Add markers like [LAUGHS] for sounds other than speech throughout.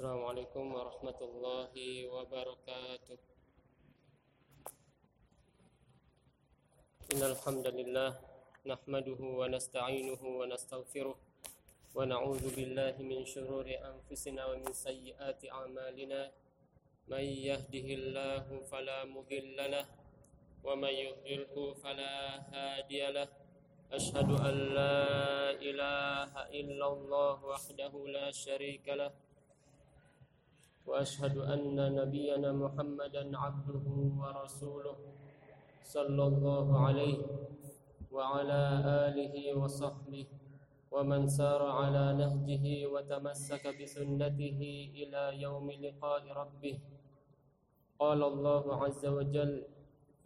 Assalamualaikum warahmatullahi wabarakatuh. Innal hamdalillah nahmaduhu wa nasta'inuhu wa nastaghfiruh wa billahi min shururi anfusina wa min sayyiati a'malina. May fala mudilla wa may fala hadiyalah. Ashhadu an ilaha illallah wahdahu la syarika. وأشهد أن نبينا محمدا عبده ورسوله صلى الله عليه وعلى آله وصحبه ومن سار على نهجه وتمسك بسنته إلى يوم لقاء ربه. قال الله عز وجل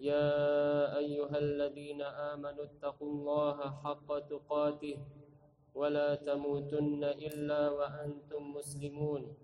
يا أيها الذين آمنوا اتقوا الله حق تقاته ولا تموتن إلا وأنتم مسلمون.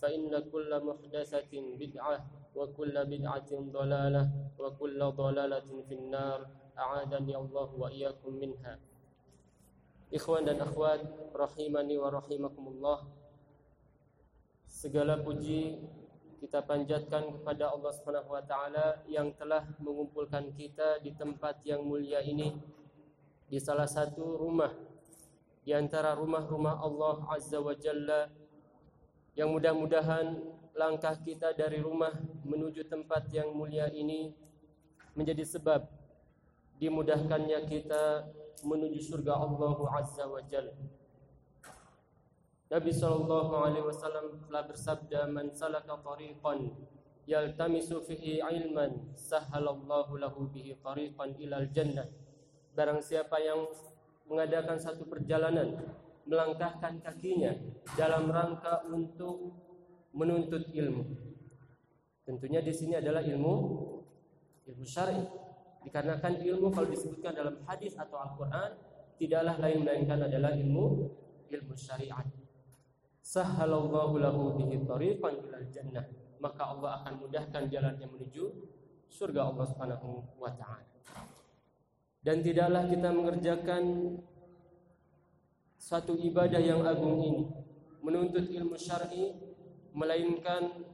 فإن كل محدثة بدعة وكل بدعة ضلالة وكل ضلالة في النار أعاذني الله وإياكم منها Ikhwan dan akhwat rahimani wa rahimakumullah Segala puji kita panjatkan kepada Allah Subhanahu wa taala yang telah mengumpulkan kita di tempat yang mulia ini di salah satu rumah di antara rumah-rumah Allah Azza wa Jalla yang mudah-mudahan langkah kita dari rumah menuju tempat yang mulia ini menjadi sebab dimudahkannya kita menuju surga Allah Azza wa. Nabi sallallahu alaihi wasallam telah bersabda man salaka tariqan yaltamisu fihi ilman sahhalallahu lahu bihi tariqan ilal jannah. Barang siapa yang mengadakan satu perjalanan melangkahkan kakinya dalam rangka untuk menuntut ilmu. Tentunya di sini adalah ilmu ilmu syar'i. Dikarenakan ilmu kalau disebutkan dalam hadis atau Al-Qur'an tidaklah lain melainkan adalah ilmu ilmu syariat. Sahhalallahu lahu bihi tariqan ilal jannah. Maka Allah akan mudahkan jalannya menuju surga Allah Subhanahu wa taala. Dan tidaklah kita mengerjakan satu ibadah yang agung ini menuntut ilmu syar'i melainkan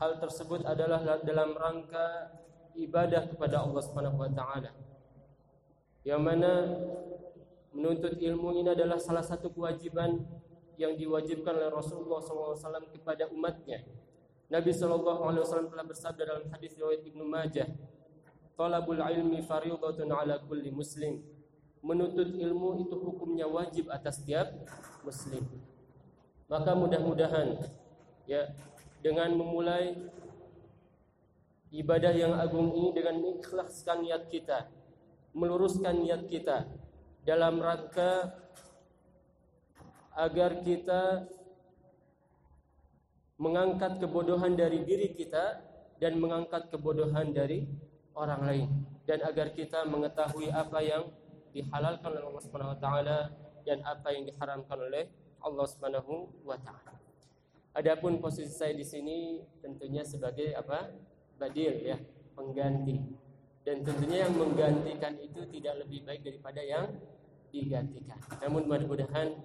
hal tersebut adalah dalam rangka ibadah kepada Allah Subhanahu wa taala. Yang mana menuntut ilmu ini adalah salah satu kewajiban yang diwajibkan oleh Rasulullah SAW kepada umatnya. Nabi SAW telah bersabda dalam hadis riwayat Ibnu Majah, "Talabul ilmi fardhatun 'ala kulli muslim." Menuntut ilmu itu hukumnya wajib atas setiap muslim. Maka mudah-mudahan ya dengan memulai ibadah yang agung ini dengan mengikhlaskan niat kita, meluruskan niat kita dalam rangka agar kita mengangkat kebodohan dari diri kita dan mengangkat kebodohan dari orang lain dan agar kita mengetahui apa yang dihalalkan oleh Allah Subhanahu wa taala dan apa yang diharamkan oleh Allah Subhanahu wa taala. Adapun posisi saya di sini tentunya sebagai apa? badil ya, pengganti. Dan tentunya yang menggantikan itu tidak lebih baik daripada yang digantikan. Namun mudah-mudahan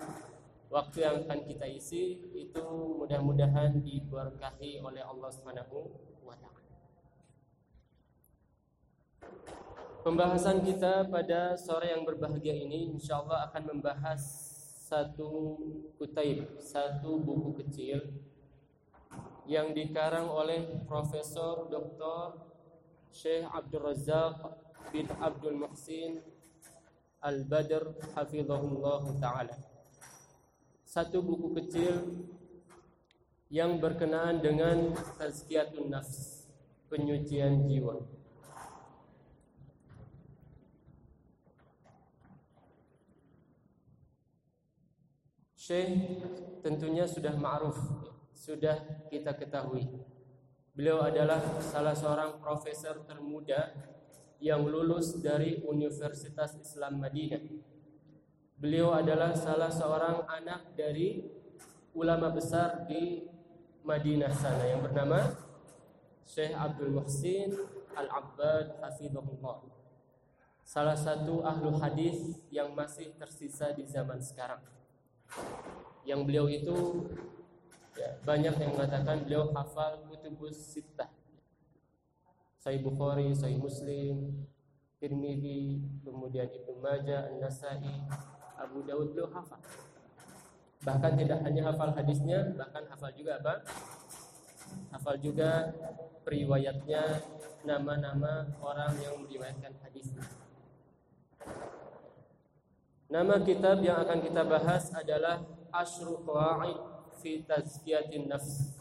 waktu yang akan kita isi itu mudah-mudahan diberkahi oleh Allah Subhanahu wa taala. Pembahasan kita pada sore yang berbahagia ini insya Allah akan membahas satu kutaib, satu buku kecil yang dikarang oleh Profesor Dr. Syekh Abdul Razak bin Abdul Muhsin Al-Badr hafizahullah taala. Satu buku kecil yang berkenaan dengan tazkiyatun nafs, penyucian jiwa. Syekh tentunya sudah ma'ruf, sudah kita ketahui. Beliau adalah salah seorang profesor termuda yang lulus dari Universitas Islam Madinah. Beliau adalah salah seorang anak dari ulama besar di Madinah sana yang bernama Syekh Abdul Muhsin Al-Abbad Hafizahullah. Salah satu ahlu hadis yang masih tersisa di zaman sekarang yang beliau itu ya, banyak yang mengatakan beliau hafal kutubus sittah Sahih Bukhari, Sahih Muslim, Tirmidzi, kemudian Ibnu Majah, An-Nasa'i, Abu Dawud beliau hafal. Bahkan tidak hanya hafal hadisnya, bahkan hafal juga apa? Hafal juga periwayatnya, nama-nama orang yang meriwayatkan hadisnya. Nama kitab yang akan kita bahas adalah Ashru Qawaid fi Tazkiyatin Nafs.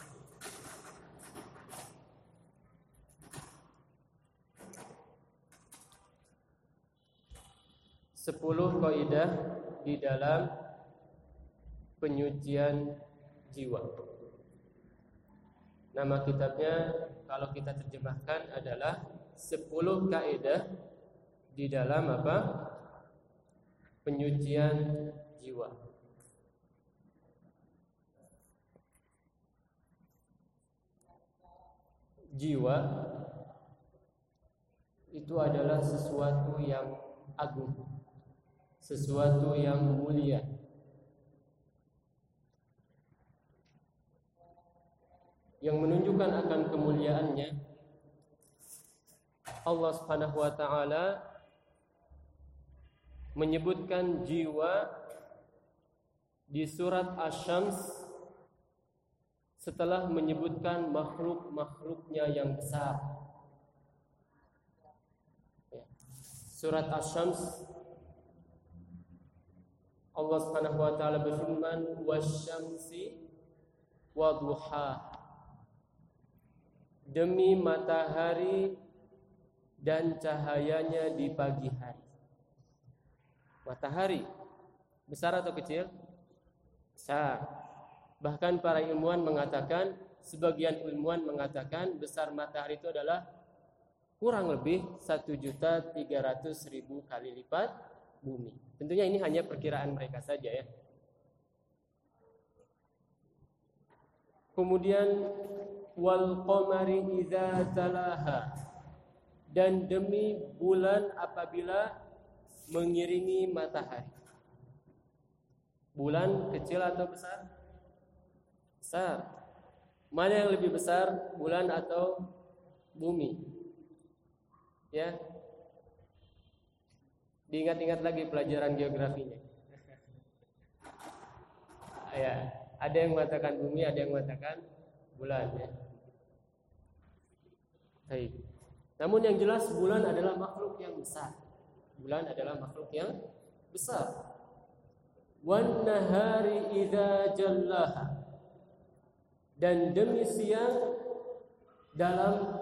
Sepuluh kaidah di dalam penyucian jiwa. Nama kitabnya kalau kita terjemahkan adalah sepuluh kaidah di dalam apa? Penyucian jiwa. Jiwa itu adalah sesuatu yang agung, sesuatu yang mulia. Yang menunjukkan akan kemuliaannya Allah Subhanahu wa taala menyebutkan jiwa di surat Asy-Syams setelah menyebutkan makhluk-makhluknya yang besar. Ya. Surat Asy-Syams Allah Subhanahu wa taala berfirman wasyamsi wa Demi matahari dan cahayanya di pagi hari matahari. Besar atau kecil? Besar. Bahkan para ilmuwan mengatakan, sebagian ilmuwan mengatakan besar matahari itu adalah kurang lebih 1.300.000 kali lipat bumi. Tentunya ini hanya perkiraan mereka saja ya. Kemudian wal qamari idza talaha dan demi bulan apabila mengiringi matahari. Bulan kecil atau besar? Besar. Mana yang lebih besar, bulan atau bumi? Ya. Diingat-ingat lagi pelajaran geografinya. [LAUGHS] ya, ada yang mengatakan bumi, ada yang mengatakan bulan ya. Baik. Namun yang jelas bulan adalah makhluk yang besar bulan adalah makhluk yang besar. Wan nahari idza jallaha. Dan demi siang dalam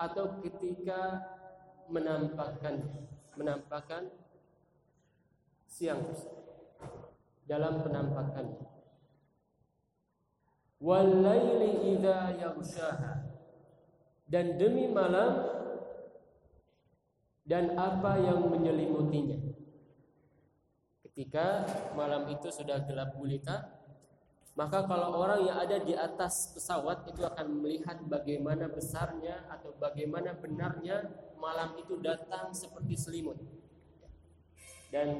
atau ketika menampakkan menampakkan siang dalam penampakan wal laili idza yaghshaha dan demi malam dan apa yang menyelimutinya. Ketika malam itu sudah gelap gulita, maka kalau orang yang ada di atas pesawat itu akan melihat bagaimana besarnya atau bagaimana benarnya malam itu datang seperti selimut. Dan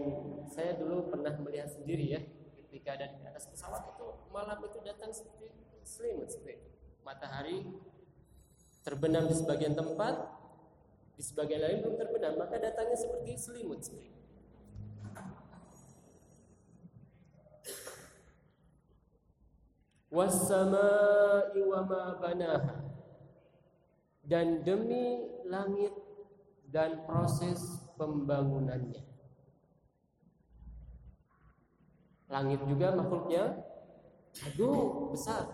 saya dulu pernah melihat sendiri ya, ketika ada di atas pesawat itu malam itu datang seperti selimut seperti Matahari terbenam di sebagian tempat, di sebagian lain belum terbenam, maka datangnya seperti selimut. Sebenarnya. was-samaa'i wa banaha. Dan demi langit dan proses pembangunannya. Langit juga makhluknya aduh besar.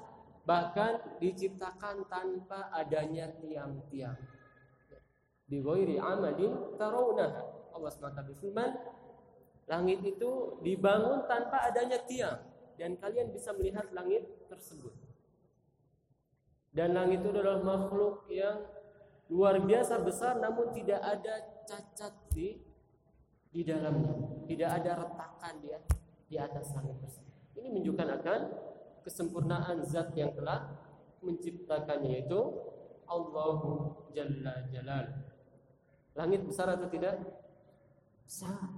Bahkan diciptakan tanpa adanya tiang-tiang di ghairi amadin tarawunaha. Allah SWT berfirman langit itu dibangun tanpa adanya tiang dan kalian bisa melihat langit tersebut. Dan langit itu adalah makhluk yang luar biasa besar namun tidak ada cacat di di dalamnya. Tidak ada retakan dia di atas langit tersebut. Ini menunjukkan akan kesempurnaan zat yang telah menciptakannya itu Allahu Jalla Jalal Langit besar atau tidak? Besar.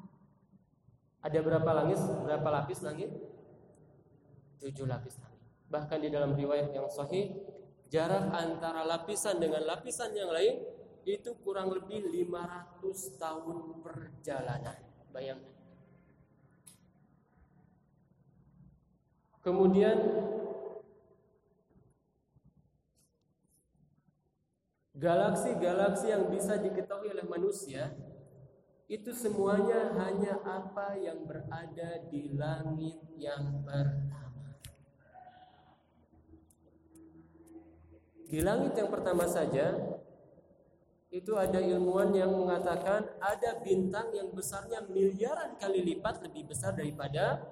Ada berapa langit? Berapa lapis langit? Tujuh lapis langit. Bahkan di dalam riwayat yang sahih, jarak antara lapisan dengan lapisan yang lain itu kurang lebih 500 tahun perjalanan. Bayangkan. Kemudian Galaksi-galaksi yang bisa diketahui oleh manusia itu semuanya hanya apa yang berada di langit yang pertama. Di langit yang pertama saja itu ada ilmuwan yang mengatakan ada bintang yang besarnya miliaran kali lipat lebih besar daripada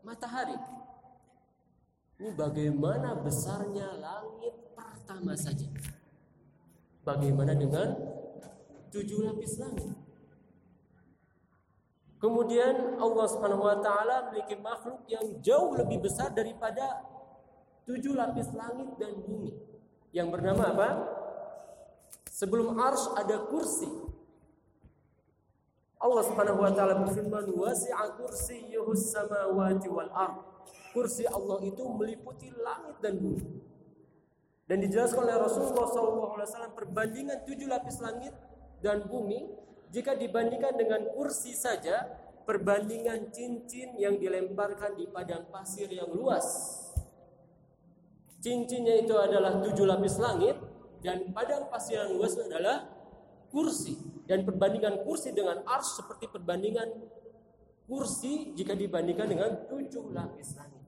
matahari. Ini bagaimana besarnya langit pertama saja. Bagaimana dengan tujuh lapis langit? Kemudian Allah Subhanahu wa taala memiliki makhluk yang jauh lebih besar daripada tujuh lapis langit dan bumi. Yang bernama apa? Sebelum ars ada kursi. Allah Subhanahu wa taala berfirman, "Wasi'a kursiyyuhus samawati wal ard." Kursi Allah itu meliputi langit dan bumi. Dan dijelaskan oleh Rasulullah SAW perbandingan tujuh lapis langit dan bumi jika dibandingkan dengan kursi saja perbandingan cincin yang dilemparkan di padang pasir yang luas. Cincinnya itu adalah tujuh lapis langit dan padang pasir yang luas adalah kursi. Dan perbandingan kursi dengan ars seperti perbandingan kursi jika dibandingkan dengan tujuh lapis langit.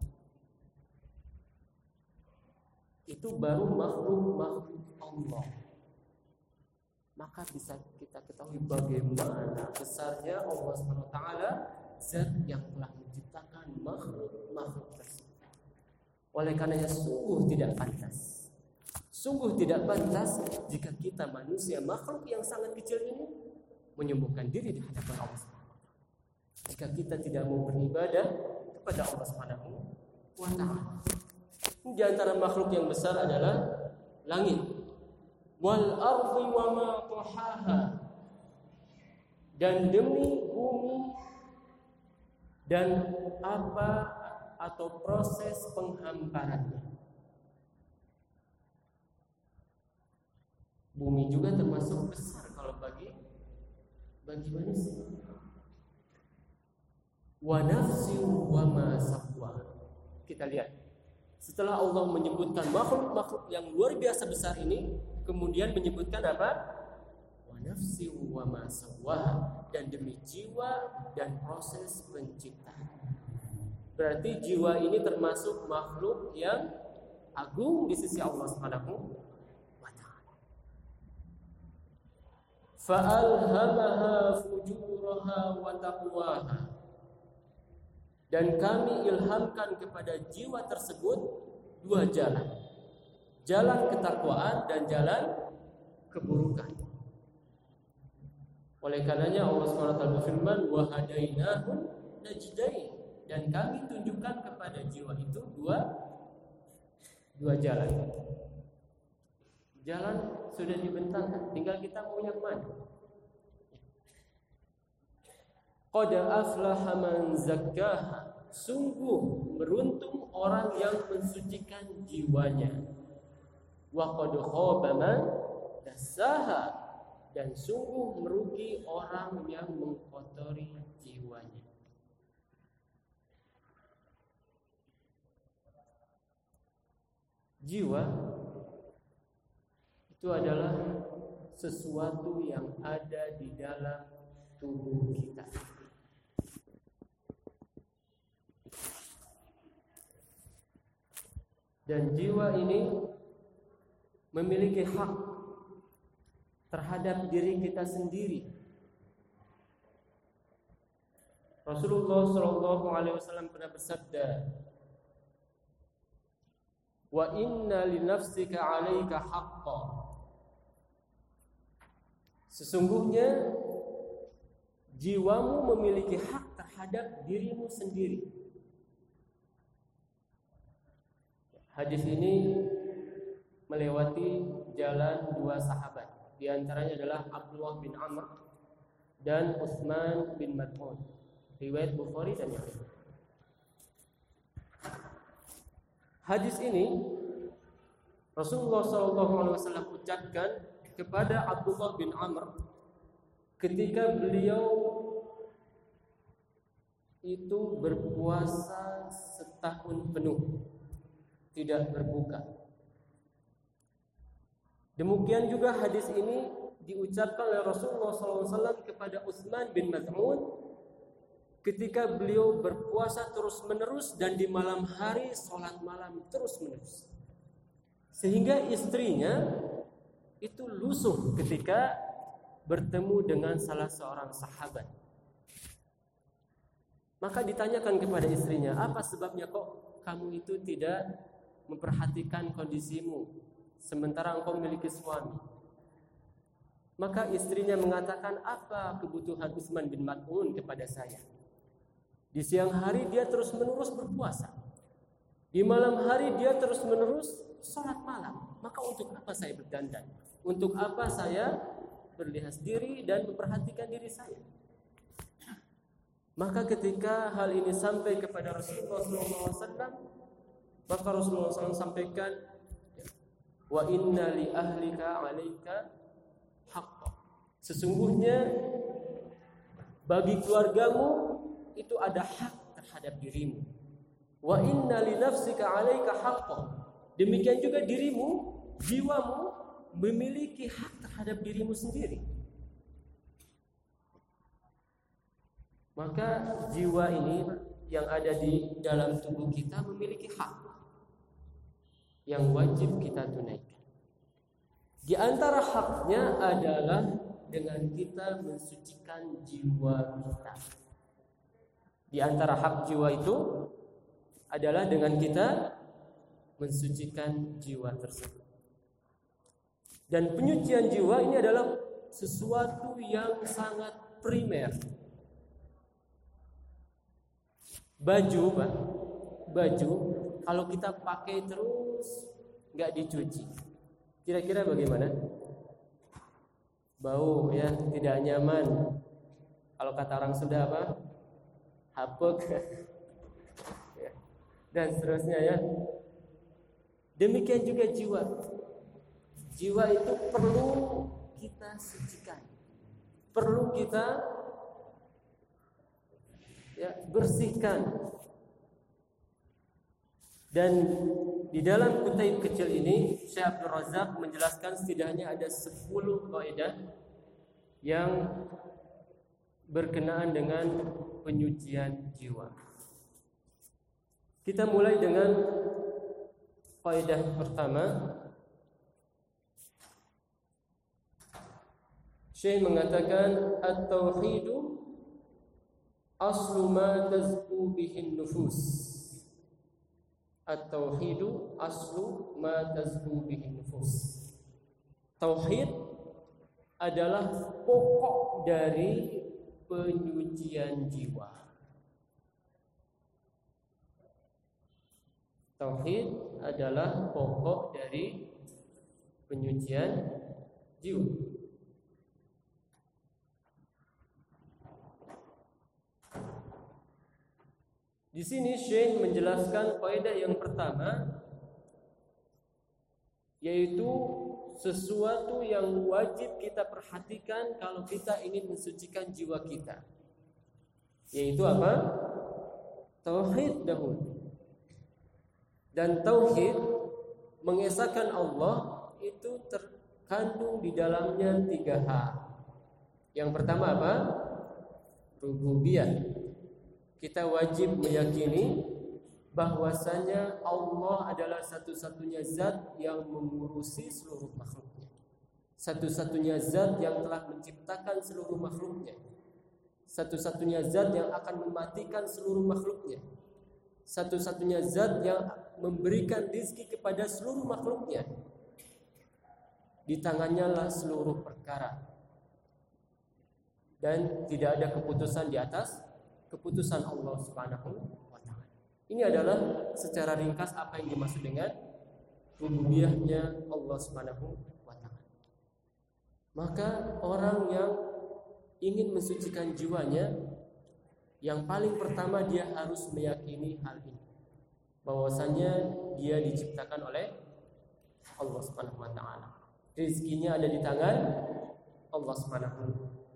Itu baru makhluk-makhluk Allah. Maka bisa kita ketahui bagaimana besarnya Allah SWT zat yang telah menciptakan makhluk-makhluk tersebut. Oleh karenanya sungguh tidak pantas. Sungguh tidak pantas jika kita manusia makhluk yang sangat kecil ini menyembuhkan diri di hadapan Allah. Jika kita tidak mau beribadah kepada Allah Subhanahu wa taala. Di antara makhluk yang besar adalah langit. Wal ardi wa ma tahaha. Dan demi bumi dan apa atau proses penghamparannya. Bumi juga termasuk besar kalau bagi bagi manusia. Wa nafsi wa ma Kita lihat setelah Allah menyebutkan makhluk-makhluk yang luar biasa besar ini, kemudian menyebutkan apa? Wa nafsi wa ma dan demi jiwa dan proses penciptaan. Berarti jiwa ini termasuk makhluk yang agung di sisi Allah Subhanahu wa taala. Fa'alhamaha fujuraha wa taqwaha dan kami ilhamkan kepada jiwa tersebut dua jalan. Jalan ketakwaan dan jalan keburukan. Oleh karenanya Allah SWT berfirman wa hadainahum najdain dan kami tunjukkan kepada jiwa itu dua dua jalan. Jalan sudah dibentangkan, tinggal kita mau yang mana. Qad aflaha man zakkaha. Sungguh beruntung orang yang mensucikan jiwanya. Wa qad khaba man dassaha. Dan sungguh merugi orang yang mengkotori jiwanya. jiwa itu adalah sesuatu yang ada di dalam tubuh kita. Dan jiwa ini memiliki hak terhadap diri kita sendiri. Rasulullah Shallallahu Alaihi Wasallam pernah bersabda, wa inna li nafsika 'alaika haqqan Sesungguhnya jiwamu memiliki hak terhadap dirimu sendiri. Hadis ini melewati jalan dua sahabat. Di antaranya adalah Abdullah bin Amr dan Utsman bin Mas'ud. Riwayat Bukhari dan yang lain. Hadis ini Rasulullah SAW ucapkan kepada Abdullah bin Amr ketika beliau itu berpuasa setahun penuh tidak berbuka. Demikian juga hadis ini diucapkan oleh Rasulullah SAW kepada Utsman bin Mas'ud ketika beliau berpuasa terus-menerus dan di malam hari sholat malam terus-menerus. Sehingga istrinya itu lusuh ketika bertemu dengan salah seorang sahabat. Maka ditanyakan kepada istrinya, apa sebabnya kok kamu itu tidak memperhatikan kondisimu sementara engkau memiliki suami? Maka istrinya mengatakan, apa kebutuhan Utsman bin Mat'un kepada saya? Di siang hari dia terus menerus berpuasa. Di malam hari dia terus menerus sholat malam. Maka untuk apa saya berdandan? Untuk apa saya berlihat diri dan memperhatikan diri saya? Maka ketika hal ini sampai kepada Rasulullah SAW, maka Rasulullah SAW sampaikan, wa inna li ahlika alaika haqqa. Sesungguhnya bagi keluargamu itu ada hak terhadap dirimu. Wa inna li nafsika 'alaika haqqan. Demikian juga dirimu, jiwamu memiliki hak terhadap dirimu sendiri. Maka jiwa ini yang ada di dalam tubuh kita memiliki hak yang wajib kita tunaikan. Di antara haknya adalah dengan kita mensucikan jiwa kita. Di antara hak jiwa itu adalah dengan kita mensucikan jiwa tersebut. Dan penyucian jiwa ini adalah sesuatu yang sangat primer. Baju, Pak, baju kalau kita pakai terus nggak dicuci, kira-kira bagaimana? Bau ya, tidak nyaman. Kalau kata orang sudah apa? hapuk [LAUGHS] ya. dan seterusnya ya demikian juga jiwa jiwa itu perlu kita sucikan perlu kita ya bersihkan dan di dalam kutaib kecil ini Syekh Abdul Razak menjelaskan setidaknya ada 10 kaidah yang berkenaan dengan penyucian jiwa. Kita mulai dengan kaidah pertama. Syekh mengatakan at-tauhidu aslu ma tazku bihin nufus. At-tauhidu aslu ma tazku bihin nufus. Tauhid adalah pokok dari penyucian jiwa. Tauhid adalah pokok dari penyucian jiwa. Di sini Syekh menjelaskan kaidah yang pertama yaitu sesuatu yang wajib kita perhatikan kalau kita ingin mensucikan jiwa kita. Yaitu apa? Tauhid dahulu. Dan tauhid mengesahkan Allah itu terkandung di dalamnya tiga hal. Yang pertama apa? Rububiyah. Kita wajib meyakini bahwasanya Allah adalah satu-satunya zat yang mengurusi seluruh makhluknya. Satu-satunya zat yang telah menciptakan seluruh makhluknya. Satu-satunya zat yang akan mematikan seluruh makhluknya. Satu-satunya zat yang memberikan rizki kepada seluruh makhluknya. Di tangannya lah seluruh perkara. Dan tidak ada keputusan di atas keputusan Allah Subhanahu ini adalah secara ringkas apa yang dimaksud dengan rububiyahnya Allah Subhanahu wa taala. Maka orang yang ingin mensucikan jiwanya yang paling pertama dia harus meyakini hal ini. Bahwasanya dia diciptakan oleh Allah Subhanahu wa taala. Rezekinya ada di tangan Allah Subhanahu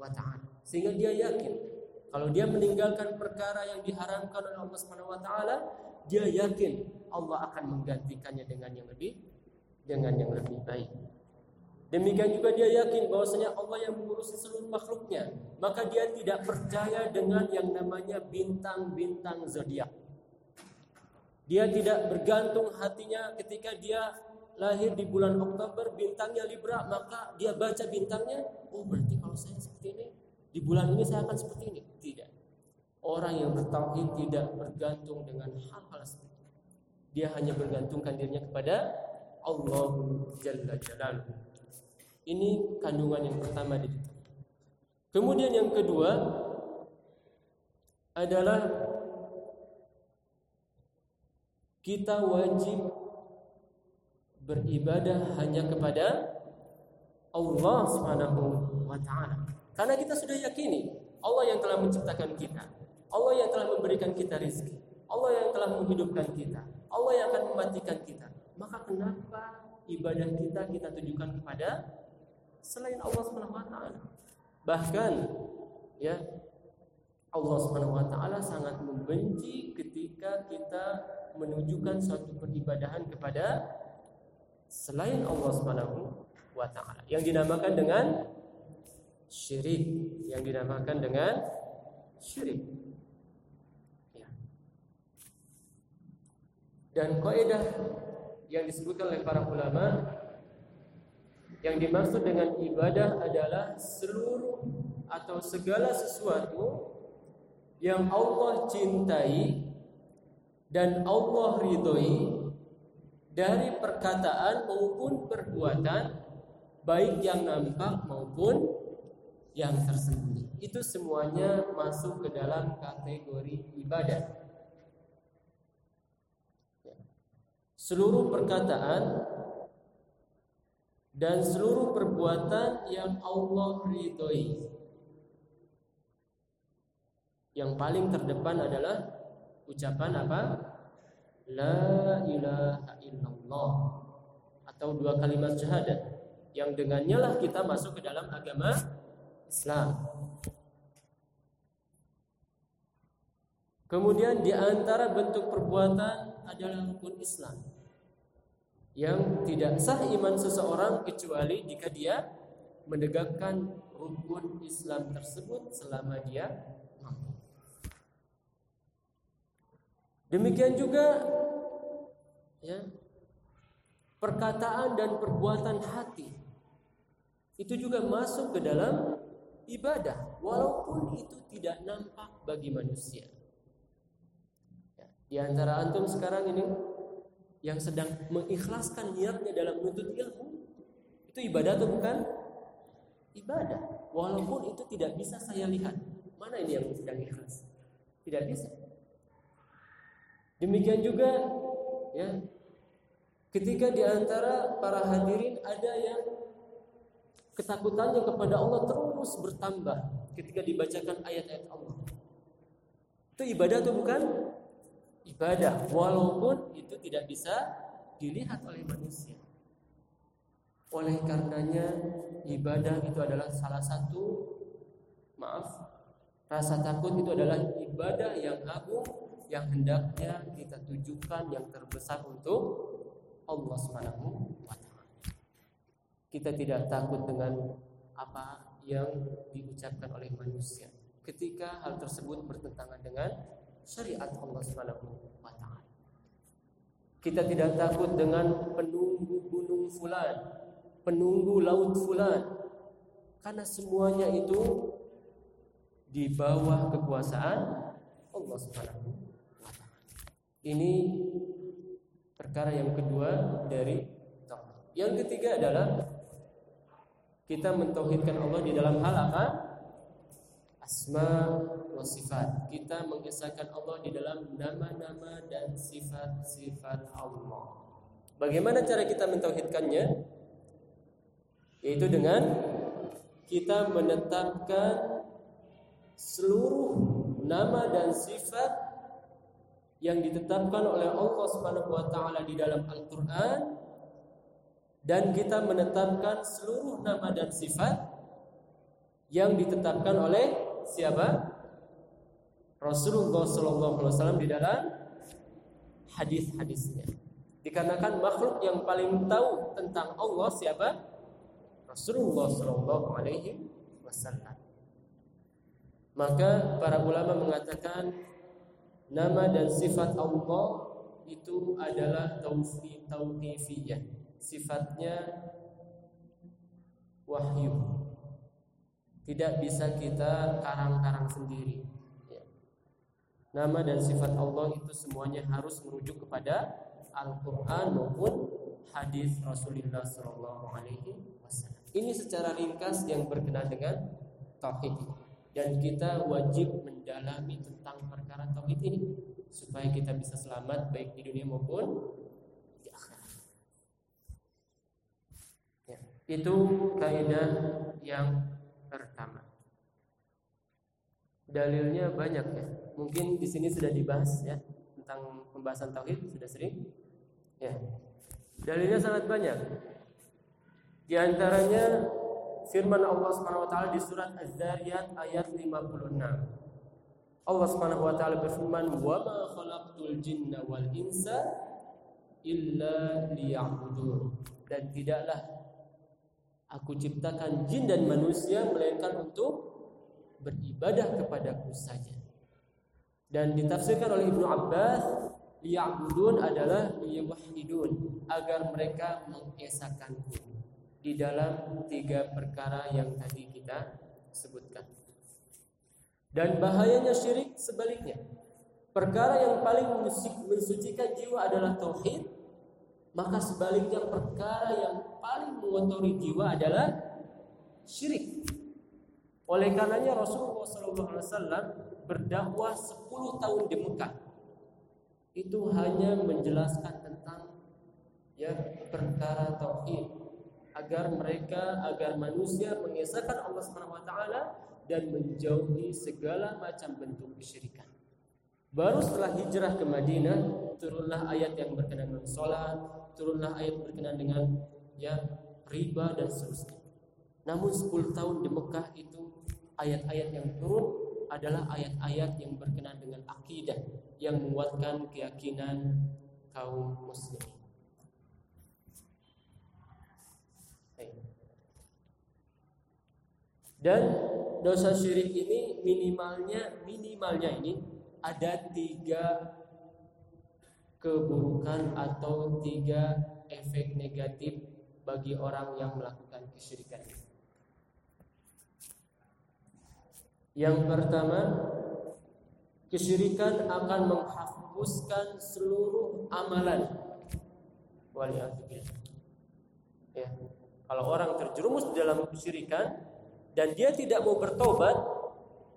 wa taala. Sehingga dia yakin kalau dia meninggalkan perkara yang diharamkan oleh Allah Subhanahu wa taala, dia yakin Allah akan menggantikannya dengan yang lebih dengan yang lebih baik. Demikian juga dia yakin bahwasanya Allah yang mengurusi seluruh makhluknya, maka dia tidak percaya dengan yang namanya bintang-bintang zodiak. Dia tidak bergantung hatinya ketika dia lahir di bulan Oktober bintangnya Libra, maka dia baca bintangnya, oh berarti kalau saya seperti ini di bulan ini saya akan seperti ini. Tidak. Orang yang bertauhid tidak bergantung dengan hal-hal seperti itu. Dia hanya bergantungkan dirinya kepada Allah Jalla Jalaluhu. Ini kandungan yang pertama di situ. Kemudian yang kedua adalah kita wajib beribadah hanya kepada Allah Subhanahu wa taala. Karena kita sudah yakini Allah yang telah menciptakan kita, Allah yang telah memberikan kita rezeki, Allah yang telah menghidupkan kita, Allah yang akan mematikan kita. Maka kenapa ibadah kita kita tujukan kepada selain Allah taala? Bahkan ya Allah taala sangat membenci ketika kita menunjukkan suatu peribadahan kepada selain Allah taala yang dinamakan dengan syirik yang dinamakan dengan syirik. Ya. Dan kaidah yang disebutkan oleh para ulama yang dimaksud dengan ibadah adalah seluruh atau segala sesuatu yang Allah cintai dan Allah ridhoi dari perkataan maupun perbuatan baik yang nampak maupun yang tersembunyi. Itu semuanya masuk ke dalam kategori ibadah. Ya. Seluruh perkataan dan seluruh perbuatan yang Allah ridhoi. Yang paling terdepan adalah ucapan apa? La ilaha illallah atau dua kalimat syahadat yang dengannya lah kita masuk ke dalam agama Islam. Kemudian di antara bentuk perbuatan adalah rukun Islam. Yang tidak sah iman seseorang kecuali jika dia menegakkan rukun Islam tersebut selama dia mampu. Demikian juga ya perkataan dan perbuatan hati itu juga masuk ke dalam ibadah walaupun itu tidak nampak bagi manusia. Ya, di antara antum sekarang ini yang sedang mengikhlaskan niatnya dalam menuntut ilmu itu ibadah atau bukan? Ibadah. Walaupun itu tidak bisa saya lihat. Mana ini yang sedang ikhlas? Tidak bisa. Demikian juga ya ketika di antara para hadirin ada yang ketakutannya kepada Allah terus bertambah ketika dibacakan ayat-ayat Allah. Itu ibadah atau bukan? Ibadah, walaupun itu tidak bisa dilihat oleh manusia. Oleh karenanya ibadah itu adalah salah satu maaf, rasa takut itu adalah ibadah yang agung yang hendaknya kita tujukan yang terbesar untuk Allah Subhanahu wa taala. Kita tidak takut dengan apa yang diucapkan oleh manusia ketika hal tersebut bertentangan dengan syariat Allah Subhanahu wa taala. Kita tidak takut dengan penunggu gunung fulan, penunggu laut fulan. Karena semuanya itu di bawah kekuasaan Allah Subhanahu wa taala. Ini perkara yang kedua dari. Yang ketiga adalah kita mentauhidkan Allah di dalam hal apa? Asma wa sifat. Kita mengesahkan Allah di dalam nama-nama dan sifat-sifat Allah. Bagaimana cara kita mentauhidkannya? Yaitu dengan kita menetapkan seluruh nama dan sifat yang ditetapkan oleh Allah Subhanahu wa taala di dalam Al-Qur'an dan kita menetapkan seluruh nama dan sifat yang ditetapkan oleh siapa? Rasulullah Sallallahu Alaihi Wasallam di dalam hadis-hadisnya. Dikarenakan makhluk yang paling tahu tentang Allah siapa? Rasulullah Sallallahu Alaihi Wasallam. Maka para ulama mengatakan nama dan sifat Allah itu adalah tauqifiyah. Sifatnya wahyu. Tidak bisa kita karang-karang sendiri. Ya. Nama dan sifat Allah itu semuanya harus merujuk kepada Al-Quran maupun hadis Rasulullah Sallallahu Alaihi Wasallam. Ini secara ringkas yang berkenaan dengan tauhid dan kita wajib mendalami tentang perkara tauhid ini supaya kita bisa selamat baik di dunia maupun di akhirat. Ya, itu kaidah yang pertama. Dalilnya banyak ya. Mungkin di sini sudah dibahas ya tentang pembahasan tauhid sudah sering. Ya. Dalilnya sangat banyak. Di antaranya firman Allah Subhanahu wa taala di surat Az-Zariyat ayat 56. Allah Subhanahu wa taala berfirman, "Wa ma khalaqtul jinna wal insa illa liya'budun." Dan tidaklah aku ciptakan jin dan manusia melainkan untuk beribadah kepadaku saja. Dan ditafsirkan oleh Ibnu Abbas, liya'budun adalah liyawahidun, agar mereka mengesahkanku di dalam tiga perkara yang tadi kita sebutkan. Dan bahayanya syirik sebaliknya. Perkara yang paling mensucikan jiwa adalah tauhid, maka sebaliknya perkara yang paling mengotori jiwa adalah syirik. Oleh karenanya Rasulullah SAW berdakwah 10 tahun di Mekah. Itu hanya menjelaskan tentang ya perkara tauhid, agar mereka agar manusia mengesahkan Allah Subhanahu wa taala dan menjauhi segala macam bentuk kesyirikan. Baru setelah hijrah ke Madinah turunlah ayat yang berkenaan dengan salat, turunlah ayat berkenaan dengan ya riba dan seterusnya. Namun 10 tahun di Mekah itu ayat-ayat yang turun adalah ayat-ayat yang berkenaan dengan akidah yang menguatkan keyakinan kaum muslimin. Dan dosa syirik ini minimalnya minimalnya ini ada tiga keburukan atau tiga efek negatif bagi orang yang melakukan kesyirikan. Yang pertama, kesyirikan akan menghapuskan seluruh amalan. Ya. Kalau orang terjerumus di dalam kesyirikan, dan dia tidak mau bertobat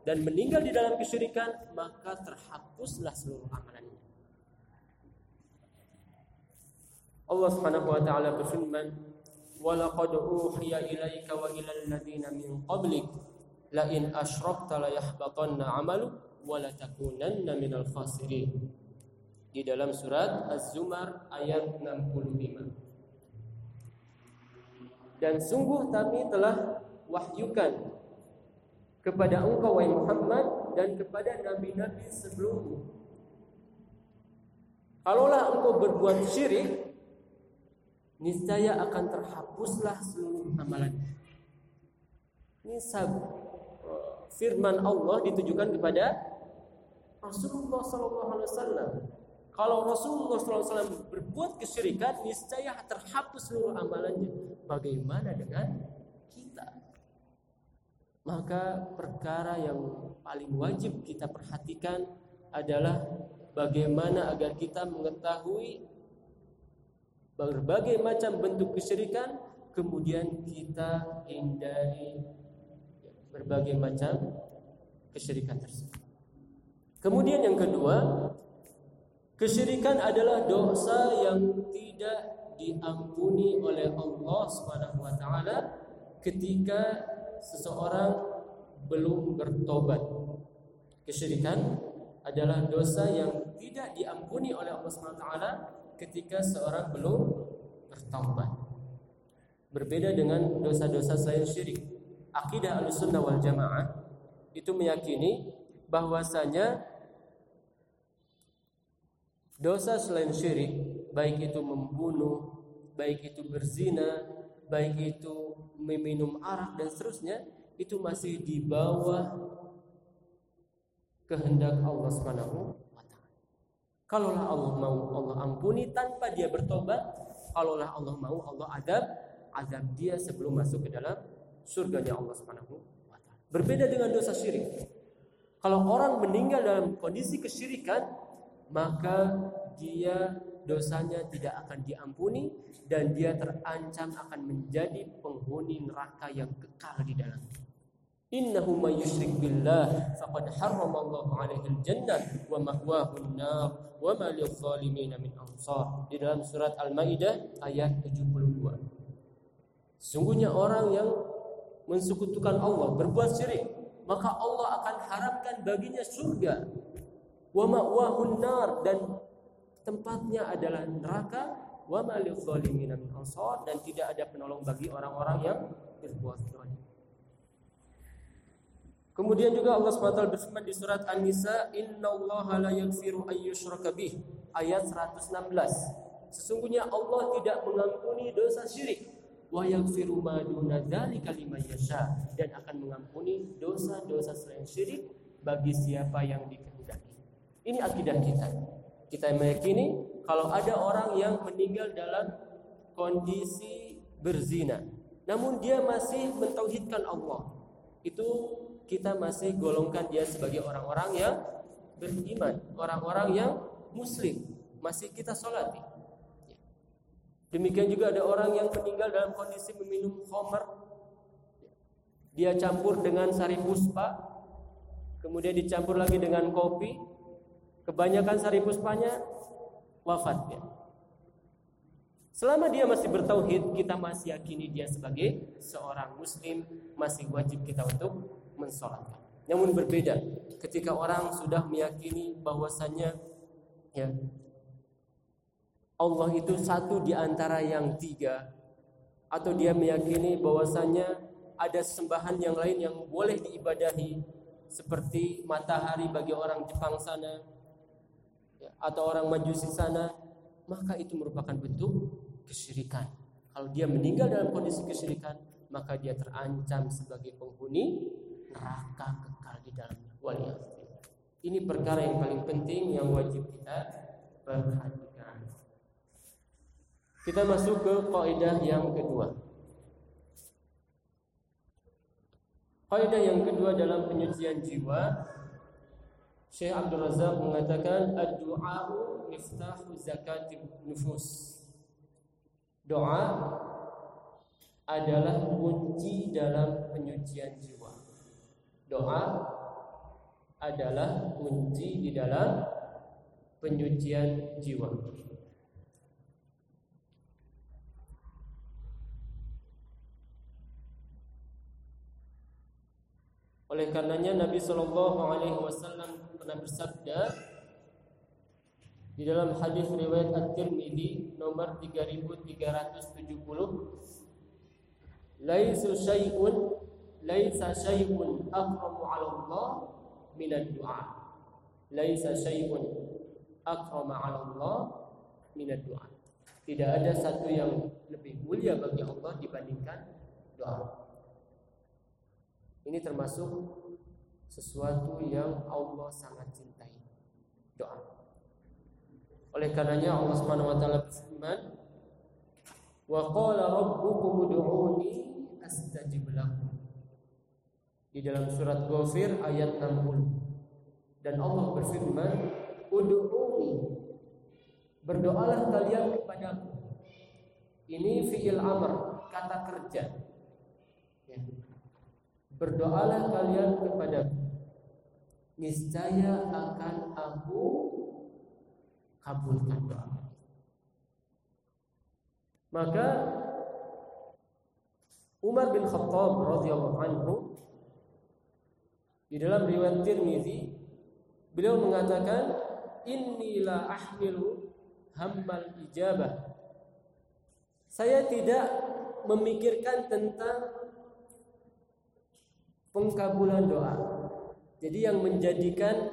dan meninggal di dalam kesyirikan, maka terhapuslah seluruh amalannya. Allah Subhanahu wa taala berfirman, "Wa laqad uhiya ilaika wa ilal ladzina min qablik la in asyrakta la yahbatanna 'amalu wa la takunanna minal khasirin." Di dalam surat Az-Zumar ayat 65. Dan sungguh kami telah wahyukan kepada engkau wahai Muhammad dan kepada nabi-nabi sebelummu. Kalaulah engkau berbuat syirik, niscaya akan terhapuslah seluruh amalan. Ini sab, firman Allah ditujukan kepada Rasulullah SAW. Kalau Rasulullah SAW berbuat kesyirikan, niscaya terhapus seluruh amalannya. Bagaimana dengan kita? Maka perkara yang paling wajib kita perhatikan adalah bagaimana agar kita mengetahui berbagai macam bentuk kesyirikan kemudian kita hindari berbagai macam kesyirikan tersebut. Kemudian yang kedua, kesyirikan adalah dosa yang tidak diampuni oleh Allah Subhanahu wa taala ketika seseorang belum bertobat. Kesyirikan adalah dosa yang tidak diampuni oleh Allah Subhanahu wa taala ketika seorang belum bertaubat. Berbeda dengan dosa-dosa selain syirik. Akidah Ahlussunnah wal Jamaah itu meyakini bahwasanya dosa selain syirik, baik itu membunuh, baik itu berzina, baik itu meminum arak dan seterusnya, itu masih di bawah kehendak Allah Subhanahu Kalaulah Allah mau Allah ampuni tanpa dia bertobat, kalaulah Allah mau Allah adab, adab dia sebelum masuk ke dalam surganya Allah Subhanahu wa taala. Berbeda dengan dosa syirik. Kalau orang meninggal dalam kondisi kesyirikan, maka dia dosanya tidak akan diampuni dan dia terancam akan menjadi penghuni neraka yang kekal di dalamnya. Innahu may yusyrik billah faqad harrama Allah 'alaihi al-jannah wa ma'wahu an-nar wa ma lidh-dhalimin min ansar di dalam surat Al-Maidah ayat 72. Sungguhnya orang yang mensekutukan Allah, berbuat syirik, maka Allah akan haramkan baginya surga. Wa ma'wahun nar dan tempatnya adalah neraka wa ma lidh-dhalimin min ansar dan tidak ada penolong bagi orang-orang yang berbuat zalim. Kemudian juga Allah SWT berfirman di surat An-Nisa, "Innallaha la ayyushraka bih." Ayat 116. Sesungguhnya Allah tidak mengampuni dosa syirik. Wa yaghfiru ma duna dzalika liman yasha dan akan mengampuni dosa-dosa selain syirik bagi siapa yang dikehendaki. Ini akidah kita. Kita meyakini kalau ada orang yang meninggal dalam kondisi berzina, namun dia masih mentauhidkan Allah. Itu kita masih golongkan dia sebagai orang-orang yang beriman, orang-orang yang muslim, masih kita sholat. Demikian juga ada orang yang meninggal dalam kondisi meminum khamar. Dia campur dengan sari puspa, kemudian dicampur lagi dengan kopi. Kebanyakan sari puspanya wafat ya. Selama dia masih bertauhid, kita masih yakini dia sebagai seorang muslim, masih wajib kita untuk mensolatkan. Namun berbeda ketika orang sudah meyakini bahwasannya ya Allah itu satu di antara yang tiga atau dia meyakini bahwasannya ada sembahan yang lain yang boleh diibadahi seperti matahari bagi orang Jepang sana ya, atau orang Majusi sana maka itu merupakan bentuk kesyirikan. Kalau dia meninggal dalam kondisi kesyirikan, maka dia terancam sebagai penghuni neraka kekal di dalamnya. Waliyahfillah. Ini perkara yang paling penting yang wajib kita perhatikan. Kita masuk ke kaidah yang kedua. Kaidah yang kedua dalam penyucian jiwa Syekh Abdul Razak mengatakan ad-du'a'u miftahu zakati nufus. Doa adalah kunci dalam penyucian jiwa doa adalah kunci di dalam penyucian jiwa. Oleh karenanya Nabi Shallallahu Alaihi Wasallam pernah bersabda di dalam hadis riwayat At-Tirmidzi nomor 3370 Laisu syai'un laisa syai'un akramu 'ala Allah min ad-du'a. Laisa syai'un akrama 'ala Allah min ad-du'a. Tidak ada satu yang lebih mulia bagi Allah dibandingkan doa. Ini termasuk sesuatu yang Allah sangat cintai. Doa. Oleh karenanya Allah Subhanahu wa taala berfirman, "Wa qala rabbukum ud'uni astajib lakum." Di dalam surat Ghafir ayat 60. Dan Allah berfirman, "Ud'uni." Berdoalah kalian kepadaku. Ini fi'il amr, kata kerja. Ya. Berdoalah kalian kepadaku. Niscaya akan aku kabulkan doa. Maka Umar bin Khattab radhiyallahu anhu di dalam riwayat Tirmizi beliau mengatakan inilah ahmilu hammal ijabah. Saya tidak memikirkan tentang pengkabulan doa. Jadi yang menjadikan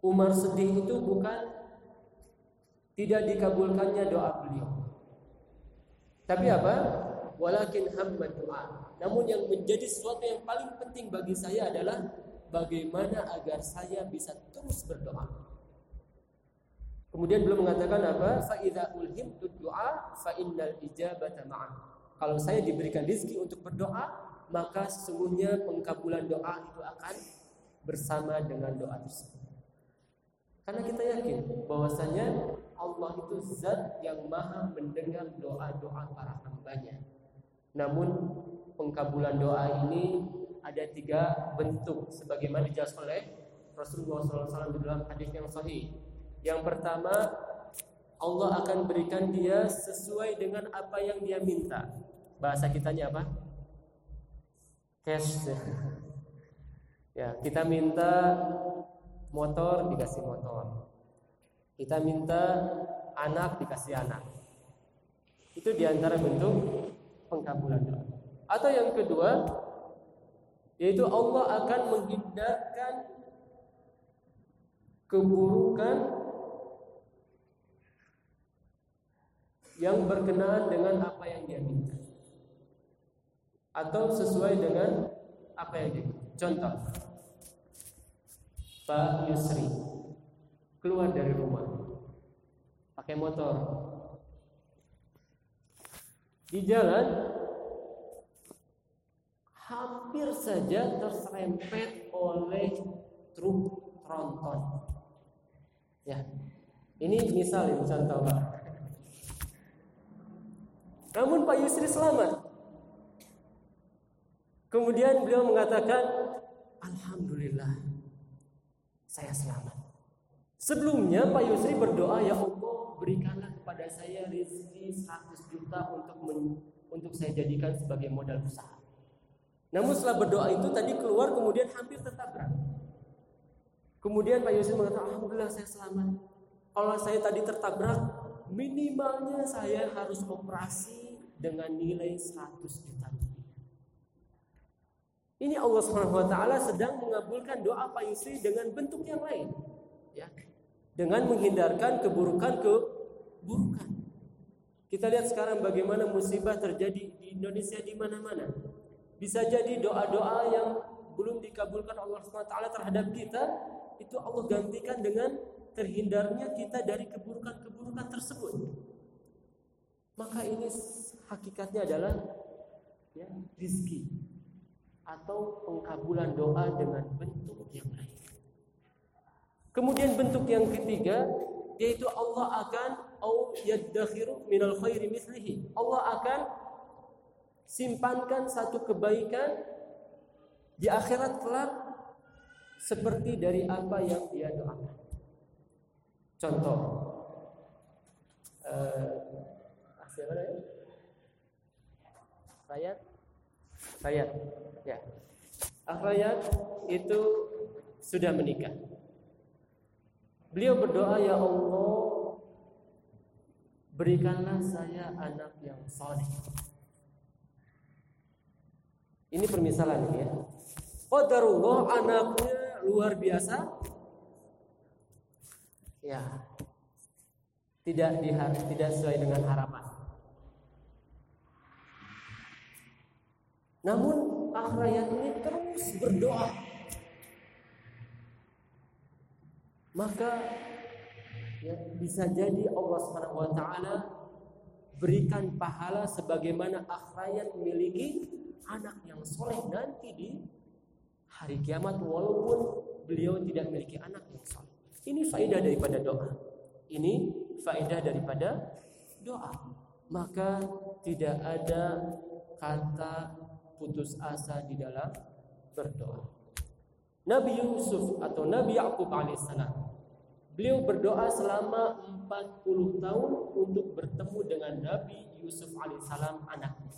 Umar sedih itu bukan tidak dikabulkannya doa beliau. Tapi apa walakin hammat doa namun yang menjadi sesuatu yang paling penting bagi saya adalah bagaimana agar saya bisa terus berdoa. Kemudian belum mengatakan apa? Fa idza ulhimtu du'a fa innal ijabata ma'ah. Kalau saya diberikan rezeki untuk berdoa, maka sesungguhnya pengkabulan doa itu akan bersama dengan doa tersebut. Karena kita yakin bahwasanya Allah itu zat yang maha mendengar doa-doa para hambanya. Namun pengkabulan doa ini ada tiga bentuk sebagaimana dijelaskan oleh Rasulullah SAW dalam hadis yang sahih. Yang pertama, Allah akan berikan dia sesuai dengan apa yang dia minta. Bahasa kitanya apa? Cash. [LAUGHS] Ya, kita minta motor dikasih motor. Kita minta anak dikasih anak. Itu di antara bentuk pengkabulan doa. Atau yang kedua, yaitu Allah akan menghindarkan keburukan yang berkenaan dengan apa yang dia minta atau sesuai dengan apa yang dia minta. Contoh, Pak Yusri keluar dari rumah pakai motor di jalan hampir saja terserempet oleh truk tronton. Ya, ini misal ini contoh Pak. Namun Pak Yusri selamat. Kemudian beliau mengatakan, Alhamdulillah, saya selamat. Sebelumnya Pak Yusri berdoa, Ya Allah, berikanlah kepada saya rezeki 100 juta untuk men, untuk saya jadikan sebagai modal usaha. Namun setelah berdoa itu tadi keluar kemudian hampir tertabrak. Kemudian Pak Yusuf mengatakan, Alhamdulillah saya selamat. Kalau saya tadi tertabrak, minimalnya saya harus operasi dengan nilai 100 juta rupiah. Ini Allah Subhanahu wa taala sedang mengabulkan doa Pak Yusri dengan bentuk yang lain. Ya. Dengan menghindarkan keburukan keburukan. Kita lihat sekarang bagaimana musibah terjadi di Indonesia di mana-mana. Bisa jadi doa-doa yang belum dikabulkan Allah SWT terhadap kita itu Allah gantikan dengan terhindarnya kita dari keburukan-keburukan tersebut. Maka ini hakikatnya adalah ya, rizki atau pengkabulan doa dengan bentuk yang lain. Kemudian bentuk yang ketiga yaitu Allah akan au yaddakhiru khairi. Allah akan simpankan satu kebaikan di akhirat kelak seperti dari apa yang dia doakan. Contoh, uh, siapa ya? Rayat, Rayat, ya. Rayat itu sudah menikah. Beliau berdoa ya Allah berikanlah saya anak yang saleh ini permisalan ya. Qadarullah anaknya luar biasa. Ya. tidak dihar tidak sesuai dengan harapan. Namun akhrayat ini terus berdoa. Maka ya, bisa jadi Allah Subhanahu wa taala berikan pahala sebagaimana akhrayat memiliki anak yang soleh nanti di hari kiamat walaupun beliau tidak memiliki anak yang soleh. Ini faedah daripada doa. Ini faedah daripada doa. Maka tidak ada kata putus asa di dalam berdoa. Nabi Yusuf atau Nabi Yakub alaihissalam beliau berdoa selama 40 tahun untuk bertemu dengan Nabi Yusuf alaihissalam anaknya.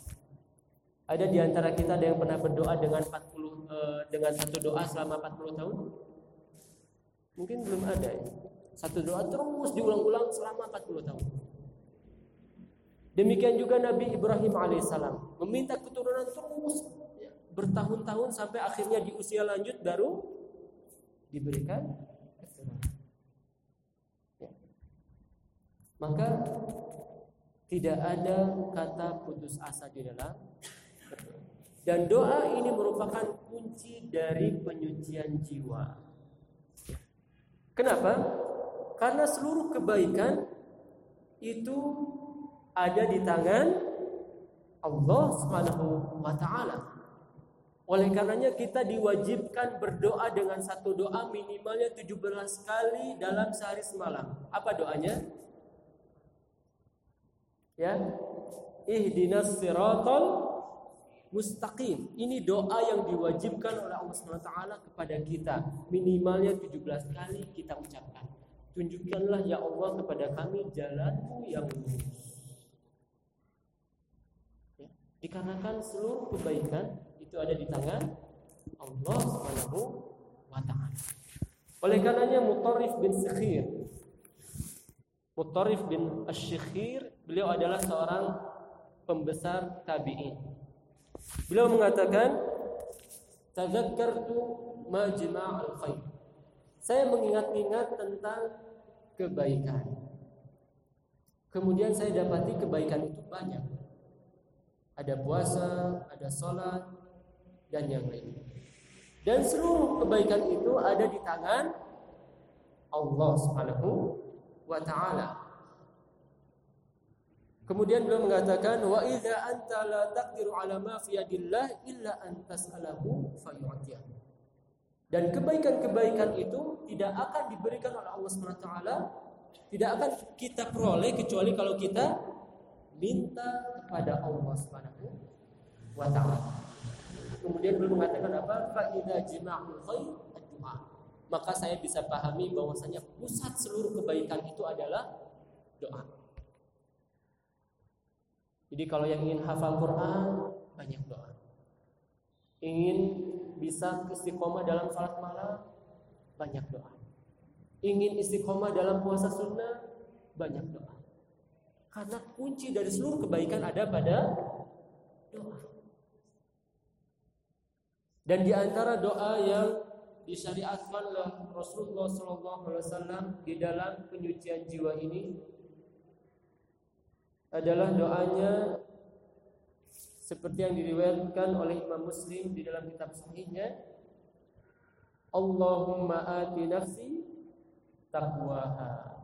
Ada di antara kita ada yang pernah berdoa dengan 40 eh, dengan satu doa selama 40 tahun? Mungkin belum ada ya. Satu doa terus diulang-ulang selama 40 tahun. Demikian juga Nabi Ibrahim alaihissalam meminta keturunan terus ya, bertahun-tahun sampai akhirnya di usia lanjut baru diberikan keturunan. Ya. Maka tidak ada kata putus asa di dalam dan doa ini merupakan kunci dari penyucian jiwa. Kenapa? Karena seluruh kebaikan itu ada di tangan Allah Subhanahu wa taala. Oleh karenanya kita diwajibkan berdoa dengan satu doa minimalnya 17 kali dalam sehari semalam. Apa doanya? Ya. Ihdinas siratal mustaqim. Ini doa yang diwajibkan oleh Allah Subhanahu wa taala kepada kita. Minimalnya 17 kali kita ucapkan. Tunjukkanlah ya Allah kepada kami jalanmu yang lurus. Dikarenakan seluruh kebaikan itu ada di tangan Allah Subhanahu wa taala. Oleh karenanya Mutarrif bin Sikhir Mutarrif bin Asy-Syikhir beliau adalah seorang pembesar tabi'in. Beliau mengatakan tadzakkartu majma'al khair. Saya mengingat-ingat tentang kebaikan. Kemudian saya dapati kebaikan itu banyak ada puasa, ada sholat, dan yang lainnya. Dan seluruh kebaikan itu ada di tangan Allah Subhanahu wa taala. Kemudian beliau mengatakan wa idza anta la taqdiru ala ma fi yadillah illa an tas'alahu fayu'tiyah. Dan kebaikan-kebaikan itu tidak akan diberikan oleh Allah Subhanahu taala, tidak akan kita peroleh kecuali kalau kita minta kepada Allah Subhanahu wa taala. Kemudian beliau mengatakan apa? Fa idza jima'ul khair doa. Maka saya bisa pahami bahwasanya pusat seluruh kebaikan itu adalah doa. Jadi kalau yang ingin hafal Quran banyak doa. Ingin bisa istiqomah dalam salat malam banyak doa. Ingin istiqomah dalam puasa sunnah banyak doa. Karena kunci dari seluruh kebaikan ada pada doa. Dan di antara doa yang disyariatkan oleh Rasulullah SAW di dalam penyucian jiwa ini adalah doanya seperti yang diriwayatkan oleh Imam Muslim di dalam kitab sahihnya. Allahumma ati nafsi taqwaha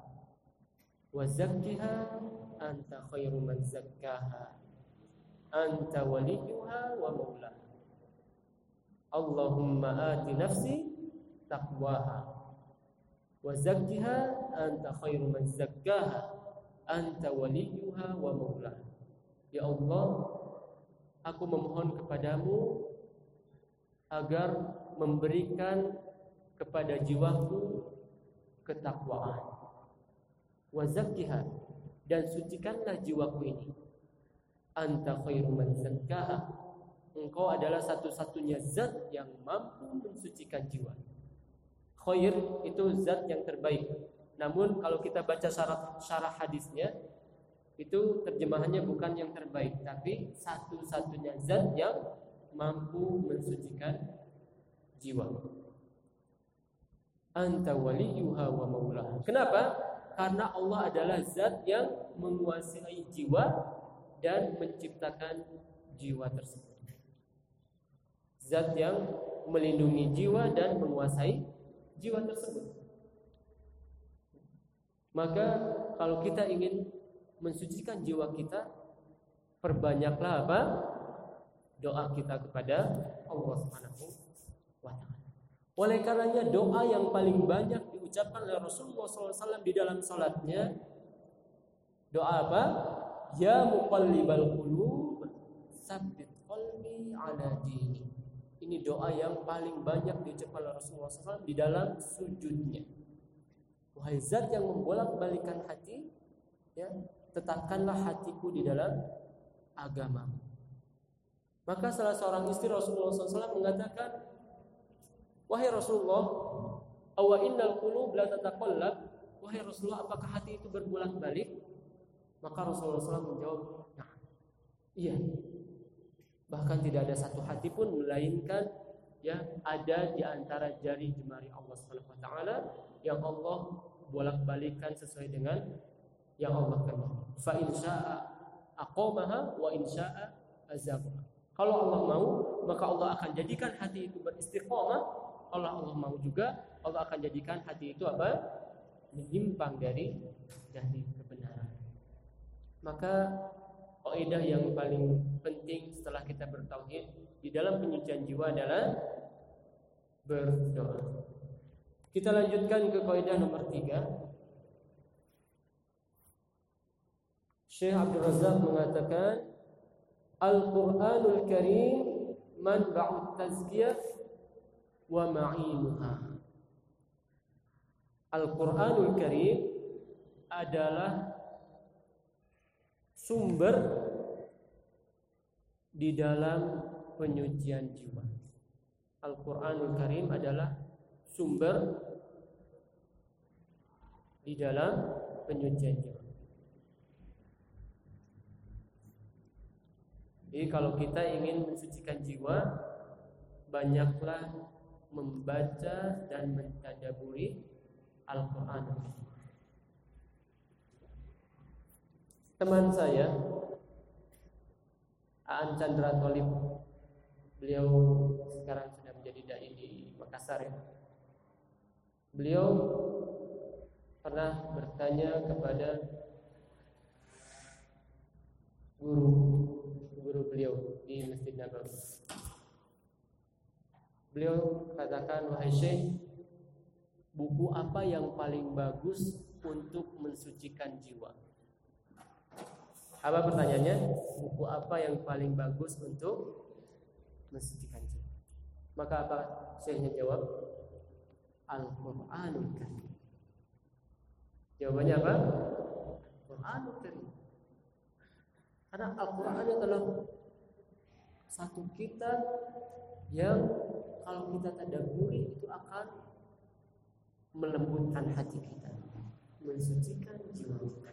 wa zakkiha anta khairu man zakkaha anta waliyuha wa maulaha Allahumma ati nafsi taqwaha wa zakkiha anta khairu man zakkaha anta waliyuha wa Ya Allah aku memohon kepadamu agar memberikan kepada jiwaku ketakwaan wa dan sucikanlah jiwaku ini. Anta khairu man zakkaha. Engkau adalah satu-satunya zat yang mampu mensucikan jiwa. Khair itu zat yang terbaik. Namun kalau kita baca syarah, syarah hadisnya itu terjemahannya bukan yang terbaik, tapi satu-satunya zat yang mampu mensucikan jiwa. Anta waliyuha wa maulaha. Kenapa? Karena Allah adalah zat yang menguasai jiwa dan menciptakan jiwa tersebut. Zat yang melindungi jiwa dan menguasai jiwa tersebut. Maka kalau kita ingin mensucikan jiwa kita, perbanyaklah apa? Doa kita kepada Allah Subhanahu wa taala. Oleh karenanya doa yang paling banyak diucapkan oleh Rasulullah SAW di dalam salatnya doa apa? Ya muqallibal qulub sabbit qalbi ala dini. Ini doa yang paling banyak diucapkan oleh Rasulullah SAW di dalam sujudnya. Wahai zat yang membolak-balikan hati, ya, tetapkanlah hatiku di dalam agama. Maka salah seorang istri Rasulullah SAW mengatakan, Wahai Rasulullah, awa innal qulub la tataqallab? Wahai Rasulullah, apakah hati itu berbolak-balik? Maka Rasulullah SAW menjawab, nah, iya. Bahkan tidak ada satu hati pun melainkan ya ada di antara jari jemari Allah Subhanahu wa taala yang Allah bolak-balikan sesuai dengan yang Allah kehendaki. Fa in syaa'a aqamaha wa in syaa'a azabaha. Kalau Allah mau, maka Allah akan jadikan hati itu beristiqomah Allah Allah mau juga Allah akan jadikan hati itu apa menyimpang dari dari kebenaran maka kaidah yang paling penting setelah kita bertauhid di dalam penyucian jiwa adalah berdoa kita lanjutkan ke kaidah nomor tiga Syekh Abdul Razak mengatakan Al-Quranul Karim manba'ut tazkiyah wa ma'inuha. Al-Qur'anul Karim adalah sumber di dalam penyucian jiwa. Al-Qur'anul Karim adalah sumber di dalam penyucian jiwa. Jadi kalau kita ingin mensucikan jiwa, banyaklah membaca dan mentadaburi Al-Quran. Teman saya, Aan Chandra Tolib, beliau sekarang sudah menjadi dai di Makassar ya. Beliau pernah bertanya kepada guru guru beliau di Masjid Nabawi Beliau katakan wahai Syekh, buku apa yang paling bagus untuk mensucikan jiwa? Apa pertanyaannya? Buku apa yang paling bagus untuk mensucikan jiwa? Maka apa Syekhnya jawab? Al-Qur'anul Karim. Jawabannya apa? Al-Qur'anul Karim. Karena Al-Qur'an adalah satu kitab yang kalau kita tadaburi itu akan melembutkan hati kita, mensucikan jiwa kita.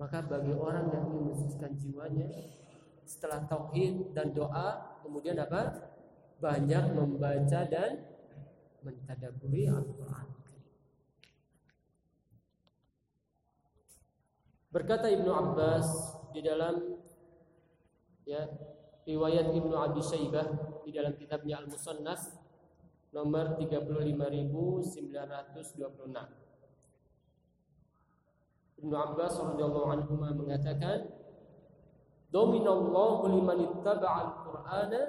Maka bagi orang yang ingin mensucikan jiwanya setelah tauhid dan doa, kemudian apa? Banyak membaca dan mentadaburi Al-Qur'an. Berkata Ibnu Abbas di dalam ya riwayat Ibnu Abi Syaibah di dalam kitabnya Al-Musannaf nomor 35926. Ibnu Abbas radhiyallahu anhu mengatakan Dominallahu liman ittaba'al Qur'ana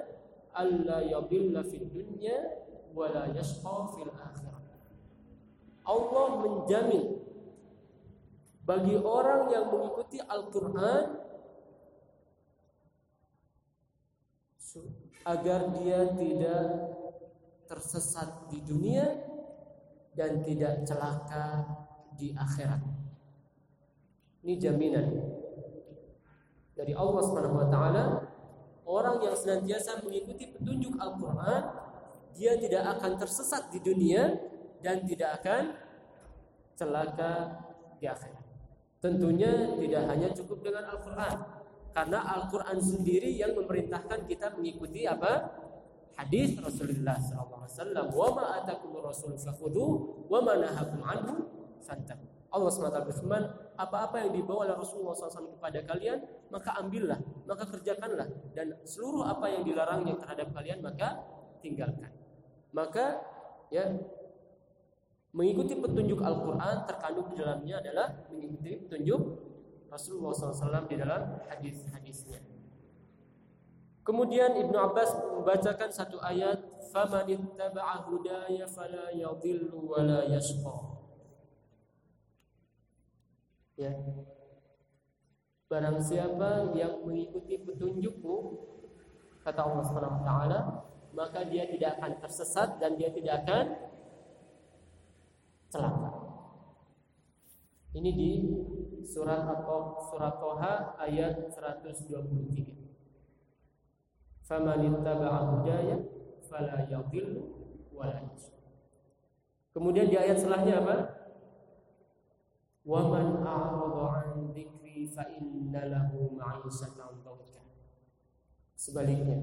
alla yadilla fid dunya wa la yashqa fil akhirah. Allah menjamin bagi orang yang mengikuti Al-Qur'an agar dia tidak tersesat di dunia dan tidak celaka di akhirat. Ini jaminan dari Allah taala orang yang senantiasa mengikuti petunjuk Al-Qur'an dia tidak akan tersesat di dunia dan tidak akan celaka di akhirat. Tentunya tidak hanya cukup dengan Al-Qur'an, karena Al-Quran sendiri yang memerintahkan kita mengikuti apa? Hadis Rasulullah SAW. Wa ma atakum rasul fakhudhu wa ma nahakum anhu fantahu. Allah SWT berfirman, apa-apa yang dibawa oleh Rasulullah SAW kepada kalian, maka ambillah, maka kerjakanlah. Dan seluruh apa yang dilarangnya terhadap kalian, maka tinggalkan. Maka ya mengikuti petunjuk Al-Quran terkandung di dalamnya adalah mengikuti petunjuk Rasulullah SAW di dalam hadis-hadisnya. Kemudian Ibnu Abbas membacakan satu ayat, "Faman hudaya fala yadhillu wa la yashqa." Ya. Barang siapa yang mengikuti petunjukku kata Allah Subhanahu wa taala, maka dia tidak akan tersesat dan dia tidak akan celaka. Ini di surat atau surat Toha ayat 123. Famanittaba'a hudaya fala yadhillu wala Kemudian di ayat setelahnya apa? Wa man a'rada 'an dzikri fa innalahu ma'isatan ma'isyatan. Sebaliknya,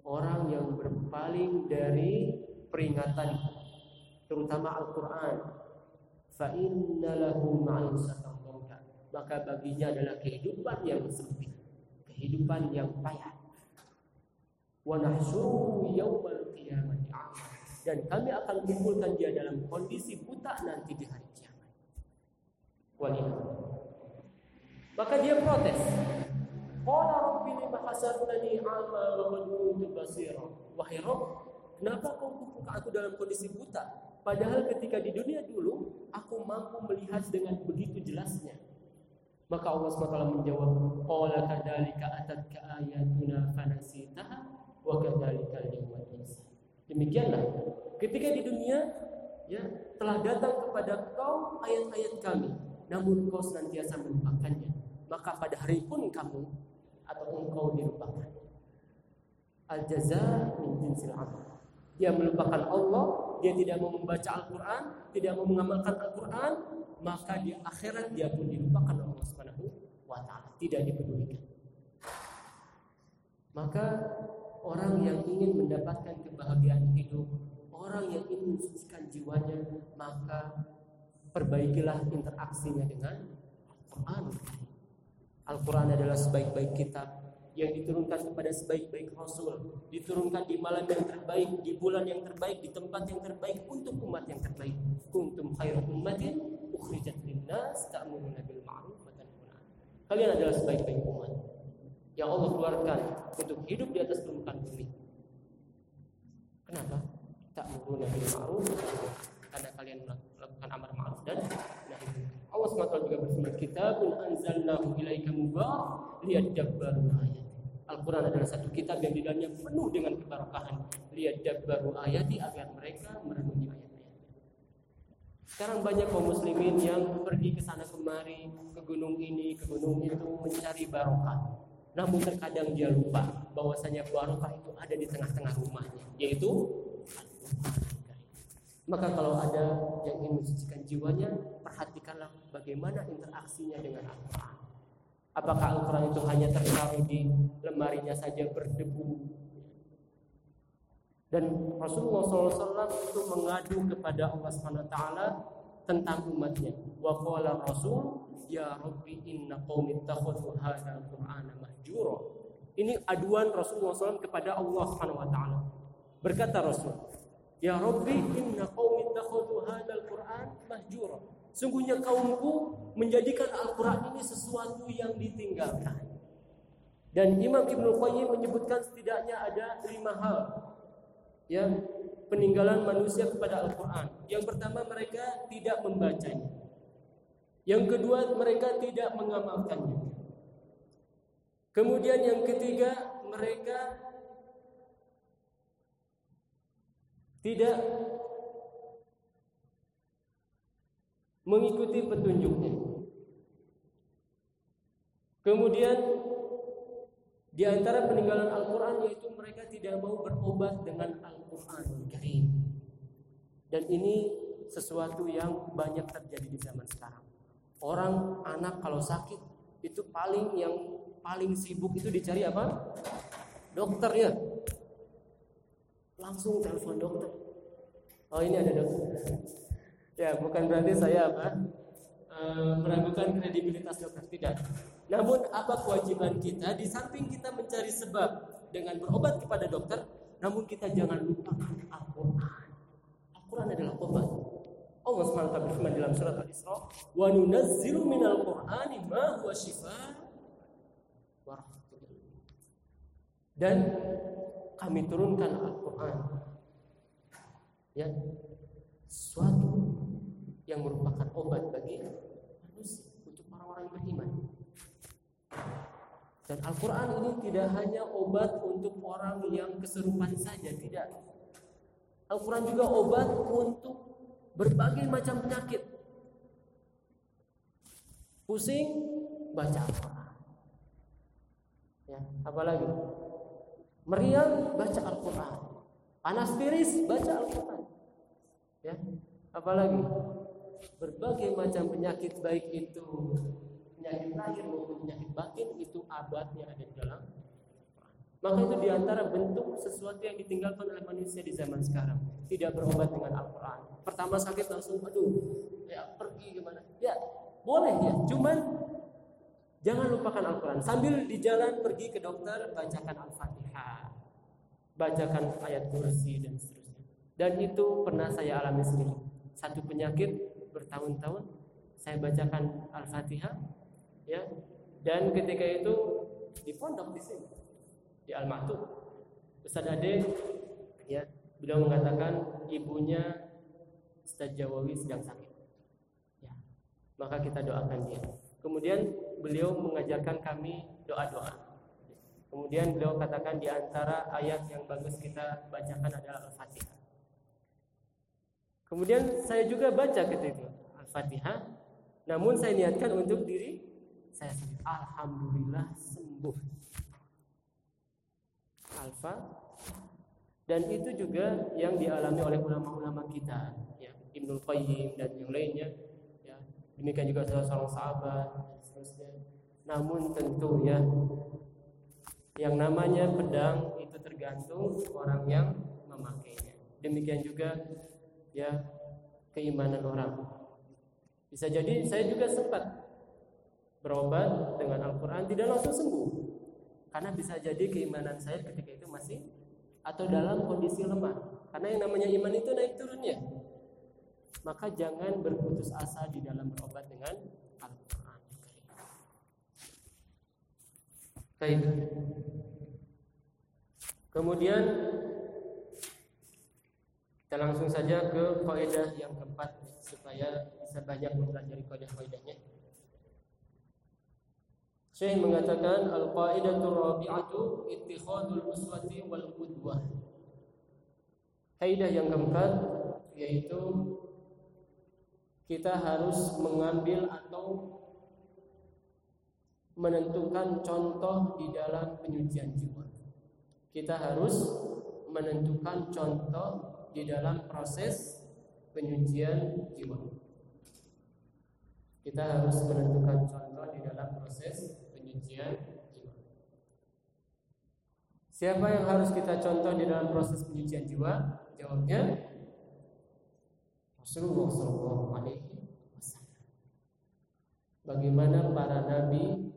orang yang berpaling dari peringatanku terutama Al-Quran. Fa inna lahu ma'isatan maka baginya adalah kehidupan yang sempit kehidupan yang payah. Wa nahsyuruhu yaumal qiyamati dan kami akan kumpulkan dia dalam kondisi buta nanti di hari kiamat. Waliyah maka dia protes. Qala rabbi lima hasartani ama wa qad kuntu basira. Wahai rabb kenapa kau kumpulkan aku dalam kondisi buta? Padahal ketika di dunia dulu aku mampu melihat dengan begitu jelasnya. Maka Allah SWT menjawab, Qala kadzalika atatka ayatuna fanasitaha wa kadzalika al-yawma Demikianlah ketika di dunia ya telah datang kepada kau ayat-ayat kami namun kau senantiasa melupakannya, maka pada hari pun kamu atau engkau dilupakan. Al jaza min jinsil amal. Dia melupakan Allah, dia tidak mau membaca Al-Quran, tidak mau mengamalkan Al-Quran, maka di akhirat dia pun dilupakan oleh Allah Subhanahu wa taala, tidak dipedulikan. Maka orang yang ingin mendapatkan kebahagiaan hidup, orang yang ingin mensucikan jiwanya, maka perbaikilah interaksinya dengan Al-Quran. Al-Quran adalah sebaik-baik kitab yang diturunkan kepada sebaik-baik Rasul, diturunkan di malam yang terbaik, di bulan yang terbaik, di tempat yang terbaik untuk umat yang terbaik. Kuntum khairu ummatin ukhrijat linnas ta'muruna bil ma'ruf wa tanhauna Kalian adalah sebaik-baik umat yang Allah keluarkan untuk hidup di atas permukaan bumi. Kenapa? Ta'muruna bil ma'ruf karena kalian melakukan amar ma'ruf dan nahi Allah SWT juga berfirman kitabun anzalnahu ilaika mubarak liyadabbaru ayat Al-Quran adalah satu kitab yang di dalamnya penuh dengan keberkahan liyadabbaru ayati agar mereka merenungi ayat-ayat sekarang banyak kaum muslimin yang pergi ke sana kemari ke gunung ini ke gunung itu mencari barokah. Namun terkadang dia lupa bahwasanya barokah itu ada di tengah-tengah rumahnya yaitu Al-Quran maka kalau ada yang ingin mensucikan jiwanya, perhatikanlah bagaimana interaksinya dengan Al-Quran. Apakah Al-Quran itu hanya tertaruh di lemarinya saja berdebu? Dan Rasulullah SAW itu mengadu kepada Allah SWT tentang umatnya. Wa qala Rasul, ya Rabbi inna qaumi takhudhu hadzal Qur'ana mahjura. Ini aduan Rasulullah SAW kepada Allah SWT. Berkata Rasul, Ya Rabbi inna qaumi takhudhu hadzal Qur'an mahjura. Sungguhnya kaumku menjadikan Al-Qur'an ini sesuatu yang ditinggalkan. Dan Imam Ibnu Qayyim menyebutkan setidaknya ada lima hal yang peninggalan manusia kepada Al-Qur'an. Yang pertama mereka tidak membacanya. Yang kedua mereka tidak mengamalkannya. Kemudian yang ketiga mereka tidak mengikuti petunjuknya. Kemudian di antara peninggalan Al-Quran yaitu mereka tidak mau berobat dengan Al-Quran Karim. Dan ini sesuatu yang banyak terjadi di zaman sekarang. Orang anak kalau sakit itu paling yang paling sibuk itu dicari apa? Dokter ya langsung telepon dokter. Oh ini ada dokter. Ya bukan berarti saya apa e, meragukan kredibilitas dokter tidak. Namun apa kewajiban kita di samping kita mencari sebab dengan berobat kepada dokter, namun kita jangan lupakan Al-Qur'an. Al-Quran adalah obat. Allah SWT berfirman dalam surat Al-Isra, "Wa nunazzilu minal Qur'ani ma huwa shifa Dan kami turunkan Al-Quran ya suatu yang merupakan obat bagi manusia untuk orang-orang beriman. Dan Al-Quran ini tidak hanya obat untuk orang yang keserupan saja, tidak. Al-Quran juga obat untuk berbagai macam penyakit. Pusing, baca Al-Quran. Ya, apalagi? Meriang, baca Al-Quran. Panas tiris, baca Al-Quran. Ya, apalagi? Berbagai macam penyakit baik itu penyakit lahir maupun penyakit batin itu abadnya ada di dalam maka itu di antara bentuk sesuatu yang ditinggalkan oleh manusia di zaman sekarang. Tidak berobat dengan Al-Quran. Pertama sakit langsung, aduh, ya pergi gimana? Ya boleh ya, cuman jangan lupakan Al-Quran. Sambil di jalan pergi ke dokter, bacakan Al-Fatihah, bacakan ayat kursi dan seterusnya. Dan itu pernah saya alami sendiri. Satu penyakit bertahun-tahun saya bacakan Al-Fatihah, ya. Dan ketika itu di pondok di sini di Al-Maktub. Ustaz Ade ya, beliau mengatakan ibunya Ustaz Jawawi sedang sakit. Ya. Maka kita doakan dia. Kemudian beliau mengajarkan kami doa-doa. Kemudian beliau katakan di antara ayat yang bagus kita bacakan adalah Al-Fatihah. Kemudian saya juga baca ketika Al-Fatihah, namun saya niatkan untuk diri saya sendiri. Alhamdulillah sembuh. Alfa. Dan itu juga yang dialami oleh ulama-ulama kita ya Ibnu Qayyim dan yang lainnya ya. Demikian juga salah seorang sahabat dan seterusnya. Namun tentu ya yang namanya pedang itu tergantung orang yang memakainya demikian juga ya keimanan orang bisa jadi saya juga sempat berobat dengan Al-Quran tidak langsung sembuh karena bisa jadi keimanan saya ketika itu masih atau dalam kondisi lemah. Karena yang namanya iman itu naik turunnya. Maka jangan berputus asa di dalam berobat dengan Al-Qur'an Baik. Kemudian kita langsung saja ke kaidah yang keempat supaya bisa banyak mempelajari kaidah-kaidahnya. Syekh mengatakan al-qaidatu rabi'atu ittikhadul uswati wal qudwah. Kaidah yang keempat yaitu kita harus mengambil atau menentukan contoh di dalam penyucian jiwa. Kita harus menentukan contoh di dalam proses penyucian jiwa. Kita harus menentukan contoh di dalam proses penyucian jiwa. Siapa yang harus kita contoh di dalam proses penyucian jiwa? Jawabnya Rasulullah Wasallam. Bagaimana para nabi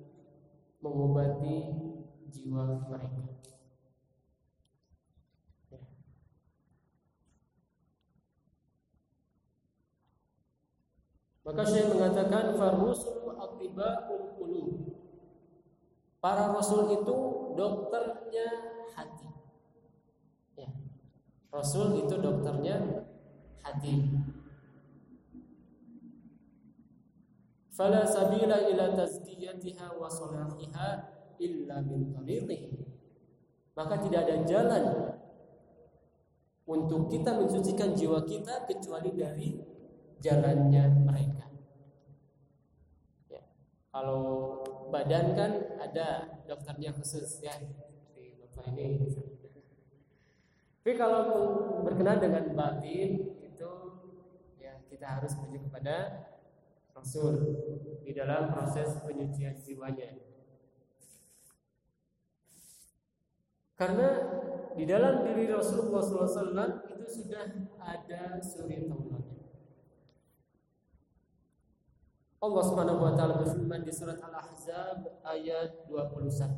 mengobati jiwa mereka? Ya. Maka saya mengatakan farusul atibaul qulub. Para rasul itu dokternya hati. Ya. Rasul itu dokternya hati. Fala sabila ila tazkiyatiha wa salahiha illa min tariqihi. Maka tidak ada jalan untuk kita mensucikan jiwa kita kecuali dari jalannya mereka. Ya. Kalau badan kan ada dokternya khusus ya seperti bapak ini tapi kalau berkenaan dengan batin itu ya kita harus menuju kepada Rasul di dalam proses penyucian jiwanya karena di dalam diri Rasulullah SAW itu sudah ada suri taulatnya Allah Subhanahu wa taala berfirman di surat Al-Ahzab ayat 21.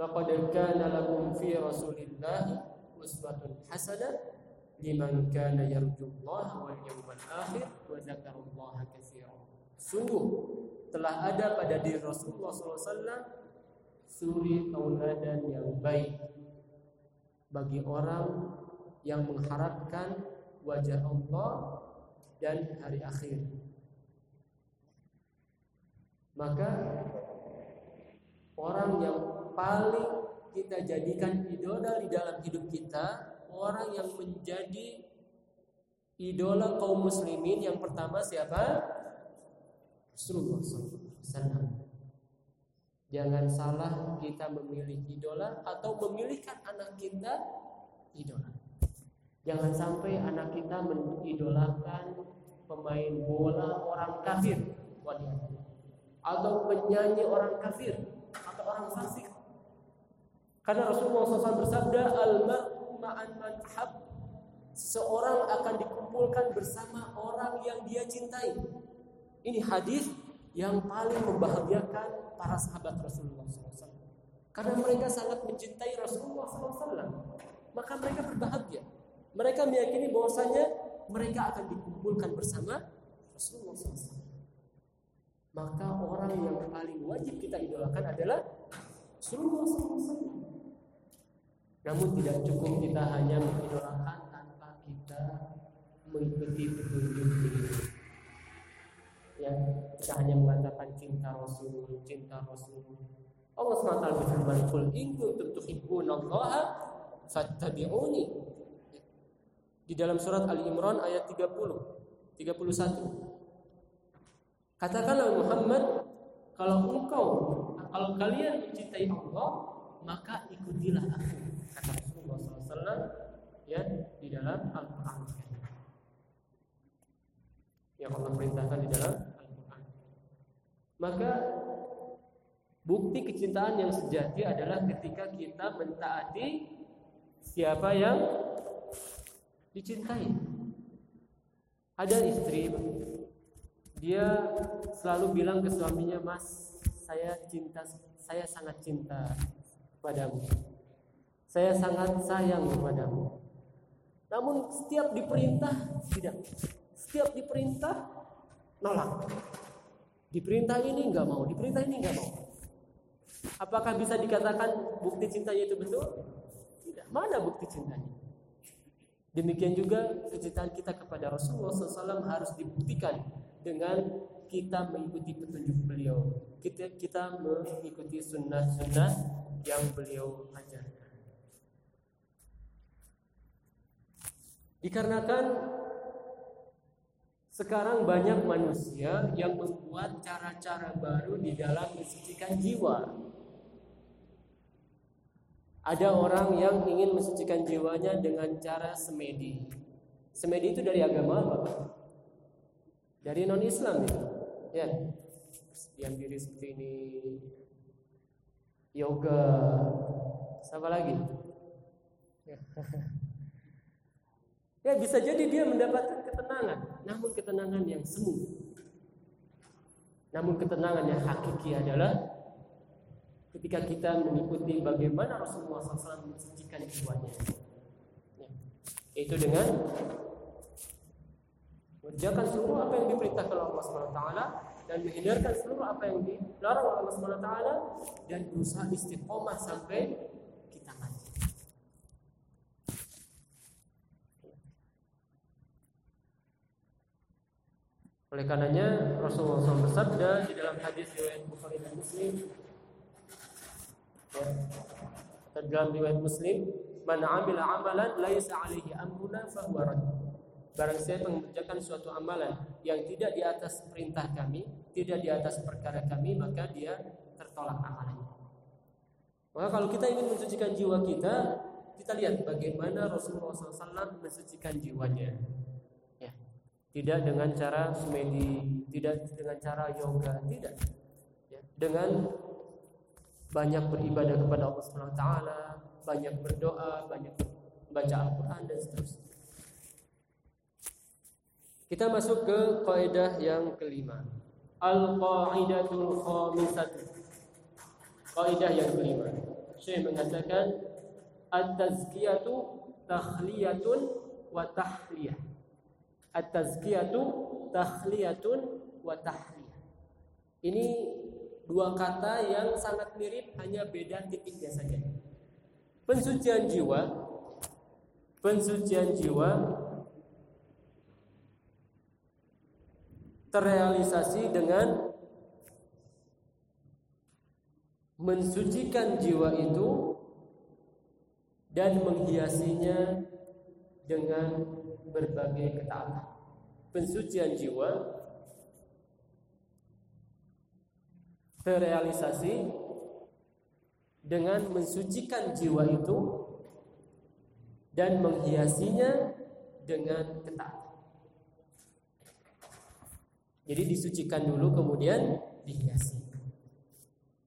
Laqad kana lakum fi Rasulillah uswatun hasanah liman kana yarjullaha wal yawmal akhir wa dzakarallaha katsiran. Sungguh telah ada pada diri Rasulullah SAW suri tauladan yang baik bagi orang yang mengharapkan wajah Allah dan hari akhir. Maka orang yang paling kita jadikan idola di dalam hidup kita, orang yang menjadi idola kaum muslimin yang pertama siapa? Rasulullah SAW. Jangan salah kita memilih idola atau memilihkan anak kita idola. Jangan sampai anak kita mengidolakan pemain bola orang kafir, atau penyanyi orang kafir atau orang fasik. Karena Rasulullah SAW bersabda, al-mar'u ma'an Seseorang akan dikumpulkan bersama orang yang dia cintai. Ini hadis yang paling membahagiakan para sahabat Rasulullah SAW. Karena mereka sangat mencintai Rasulullah SAW. Maka mereka berbahagia. Mereka meyakini bahwasanya mereka akan dikumpulkan bersama Rasulullah SAW. Maka orang yang paling wajib kita idolakan adalah Rasulullah SAW. Namun tidak cukup kita hanya mengidolakan tanpa kita mengikuti petunjuk beliau. Ya, kita hanya mengatakan cinta Rasul, cinta Rasul. Allah SWT berfirman, "Qul in kuntum tuhibbunallaha fattabi'uni." di dalam surat Ali Imran ayat 30 31 Katakanlah Muhammad kalau engkau kalau kalian mencintai Allah maka ikutilah aku kata Rasulullah SAW ya di dalam Al-Quran yang Allah perintahkan di dalam Al-Quran maka bukti kecintaan yang sejati adalah ketika kita mentaati siapa yang dicintai. Ada istri, dia selalu bilang ke suaminya, Mas, saya cinta, saya sangat cinta padamu. Saya sangat sayang kepadamu. Namun setiap diperintah tidak. Setiap diperintah nolak. Diperintah ini enggak mau, diperintah ini enggak mau. Apakah bisa dikatakan bukti cintanya itu betul? Tidak. Mana bukti cintanya? Demikian juga kecintaan kita kepada Rasulullah SAW harus dibuktikan dengan kita mengikuti petunjuk beliau. Kita kita mengikuti sunnah-sunnah yang beliau ajarkan. Dikarenakan sekarang banyak manusia yang membuat cara-cara baru di dalam mensucikan jiwa ada orang yang ingin mensucikan jiwanya dengan cara semedi. Semedi itu dari agama apa? Dari non Islam ya. Ya. Diam diri seperti ini. Yoga. Siapa lagi? Ya. [LAUGHS] ya bisa jadi dia mendapatkan ketenangan, namun ketenangan yang semu. Namun ketenangan yang hakiki adalah ketika kita mengikuti bagaimana Rasulullah SAW mensucikan jiwanya. Ya. Itu dengan mengerjakan seluruh apa yang diperintahkan oleh Allah SWT dan menghindarkan seluruh apa yang dilarang oleh Allah SWT dan berusaha istiqomah sampai kita mati. Oleh karenanya Rasulullah SAW bersabda di dalam hadis riwayat Bukhari dan Muslim ya. dalam riwayat Muslim man amila amalan laisa alaihi amruna fahuwa rad barang siapa mengerjakan suatu amalan yang tidak di atas perintah kami tidak di atas perkara kami maka dia tertolak amalannya maka kalau kita ingin mensucikan jiwa kita kita lihat bagaimana Rasulullah SAW mensucikan jiwanya ya. Tidak dengan cara semedi tidak dengan cara yoga tidak ya. dengan banyak beribadah kepada Allah Subhanahu wa taala, banyak berdoa, banyak baca Al-Qur'an dan seterusnya. Kita masuk ke kaidah yang kelima. Al-qaidatul khamisatu. Kaidah yang kelima. Syekh mengatakan at-tazkiyatu takhliyatun wa tahliyah. At-tazkiyatu takhliyatun wa tahliyah. Ini dua kata yang sangat mirip hanya beda titiknya saja. Pensucian jiwa pensucian jiwa terrealisasi dengan mensucikan jiwa itu dan menghiasinya dengan berbagai ketaatan. Pensucian jiwa terrealisasi dengan mensucikan jiwa itu dan menghiasinya dengan ketaatan. Jadi disucikan dulu kemudian dihiasi.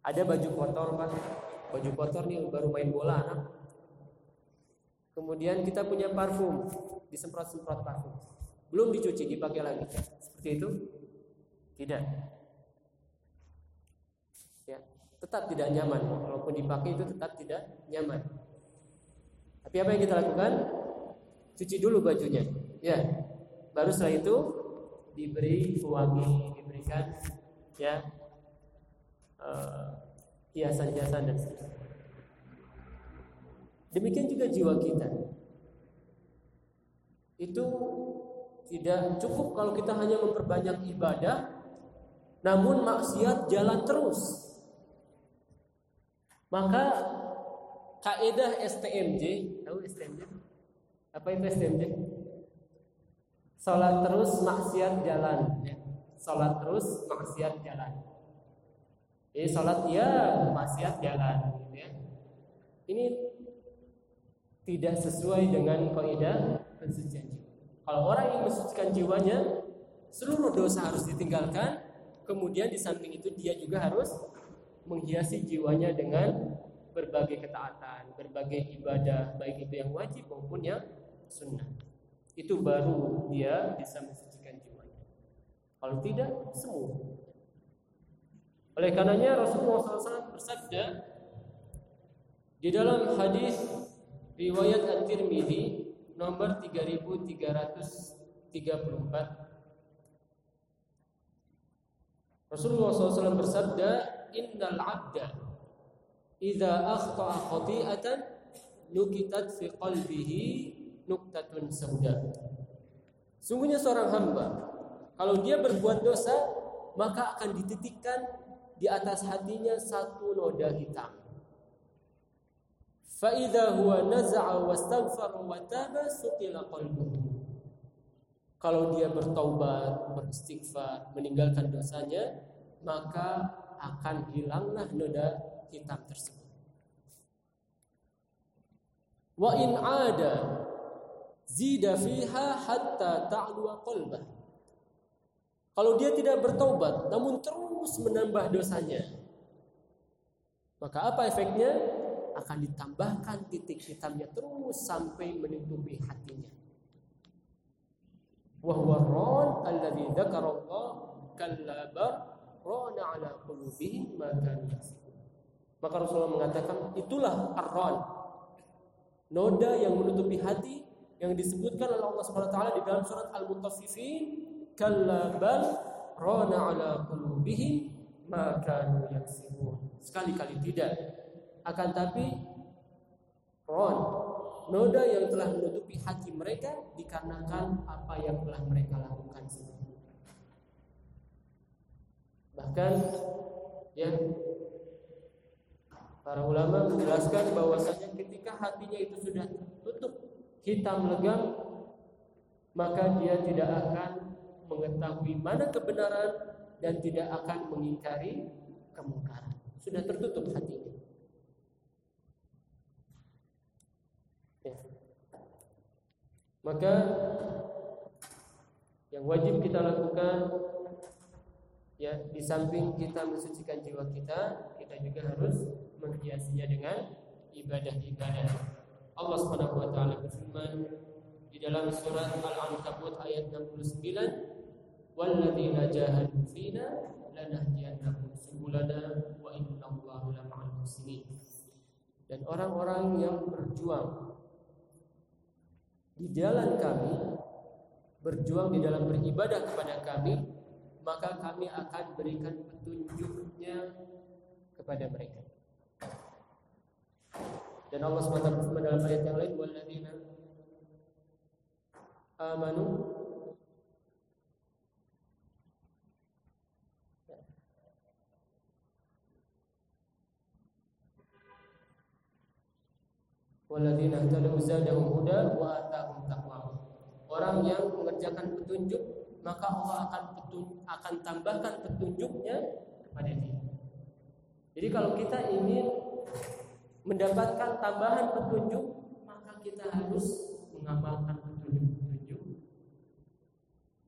Ada baju kotor pak, baju kotor nih baru main bola anak. Kemudian kita punya parfum, disemprot-semprot parfum. Belum dicuci, dipakai lagi. Seperti itu? Tidak. Ya, tetap tidak nyaman. Walaupun dipakai itu tetap tidak nyaman. Tapi apa yang kita lakukan? Cuci dulu bajunya. Ya. Baru setelah itu diberi pewangi, diberikan ya uh, hiasan-hiasan dan. Demikian juga jiwa kita. Itu tidak cukup kalau kita hanya memperbanyak ibadah namun maksiat jalan terus. Maka kaidah STMJ, tahu STMJ? Apa itu STMJ? Salat terus maksiat jalan ya. Salat terus maksiat jalan Jadi salat ya maksiat jalan gitu ya. Ini tidak sesuai dengan kaidah pensucian jiwa. Kalau orang yang mensucikan jiwanya, seluruh dosa harus ditinggalkan, kemudian di samping itu dia juga harus menghiasi jiwanya dengan berbagai ketaatan, berbagai ibadah, baik itu yang wajib maupun yang sunnah itu baru dia bisa mensucikan jiwanya. Kalau tidak, semua. Oleh karenanya Rasulullah SAW bersabda di dalam hadis riwayat At-Tirmidzi nomor 3334 Rasulullah SAW bersabda innal abda idza akhta'a khati'atan nukitat fi qalbihi nuktatun sauda. Sungguhnya seorang hamba kalau dia berbuat dosa maka akan dititikkan di atas hatinya satu noda hitam. Fa idza huwa naza'a wastaghfara wa taba suqila qalbuhu. Kalau dia bertaubat, beristighfar, meninggalkan dosanya, maka akan hilanglah noda hitam tersebut. Wa in ada zida fiha hatta ta'luwa qalbah. Kalau dia tidak bertaubat namun terus menambah dosanya, maka apa efeknya? Akan ditambahkan titik hitamnya terus sampai menutupi hatinya. Wa huwa ran alladhi dzakara Allah kallabar rana ala qulubihim ma Maka Rasulullah mengatakan itulah ar-ran. Noda yang menutupi hati yang disebutkan oleh Allah Subhanahu wa taala di dalam surat Al-Mutaffifin, kalla bal rana ala qulubihim ma kanu. Sekali-kali tidak. Akan tapi ron noda yang telah menutupi hati mereka dikarenakan apa yang telah mereka lakukan sebelumnya. Bahkan ya para ulama menjelaskan bahwasanya ketika hatinya itu sudah tutup hitam legam maka dia tidak akan mengetahui mana kebenaran dan tidak akan mengingkari kemungkaran. Sudah tertutup hatinya. Ya. Maka yang wajib kita lakukan ya di samping kita mensucikan jiwa kita, kita juga harus menghiasinya dengan ibadah-ibadah. Allah Subhanahu wa taala berfirman di dalam surat Al-Ankabut ayat 69 walladzina jahadu fina lanahdiyannahum subulana wa innallaha muslimin dan orang-orang yang berjuang di jalan kami berjuang di dalam beribadah kepada kami maka kami akan berikan petunjuknya kepada mereka. Dan Allah SWT dalam ayat yang lain walladzina amanu Walladzina tadau zadahum huda wa atahum taqwa. Orang yang mengerjakan petunjuk maka Allah akan akan tambahkan petunjuknya kepada dia. Jadi kalau kita ingin mendapatkan tambahan petunjuk, maka kita harus mengamalkan petunjuk-petunjuk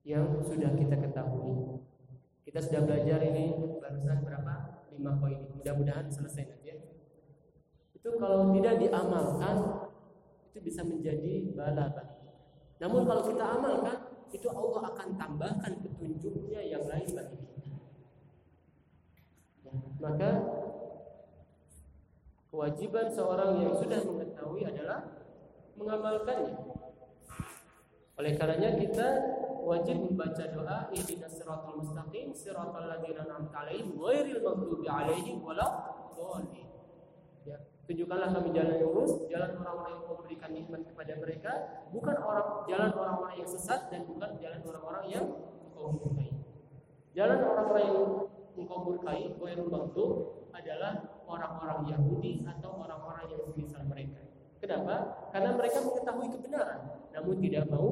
yang sudah kita ketahui. Kita sudah belajar ini barusan berapa? 5 poin. Mudah-mudahan selesai nanti ya itu kalau tidak diamalkan itu bisa menjadi bala bagi Namun kalau kita amalkan itu Allah akan tambahkan petunjuknya yang lain bagi kita. Ya, maka kewajiban seorang yang sudah mengetahui adalah mengamalkannya. Oleh karenanya kita wajib membaca doa ihdinas siratal mustaqim siratal ladzina an'amta 'alaihim ghairil maghdubi 'alaihim. Tunjukkanlah kami jalan lurus, jalan orang-orang yang memberikan nikmat kepada mereka, bukan orang jalan orang-orang yang sesat dan bukan jalan orang-orang yang engkau murkai. Jalan orang-orang yang engkau murkai, ghairul maghdub adalah orang-orang Yahudi atau orang-orang yang semisal mereka. Kenapa? Karena mereka mengetahui kebenaran, namun tidak mau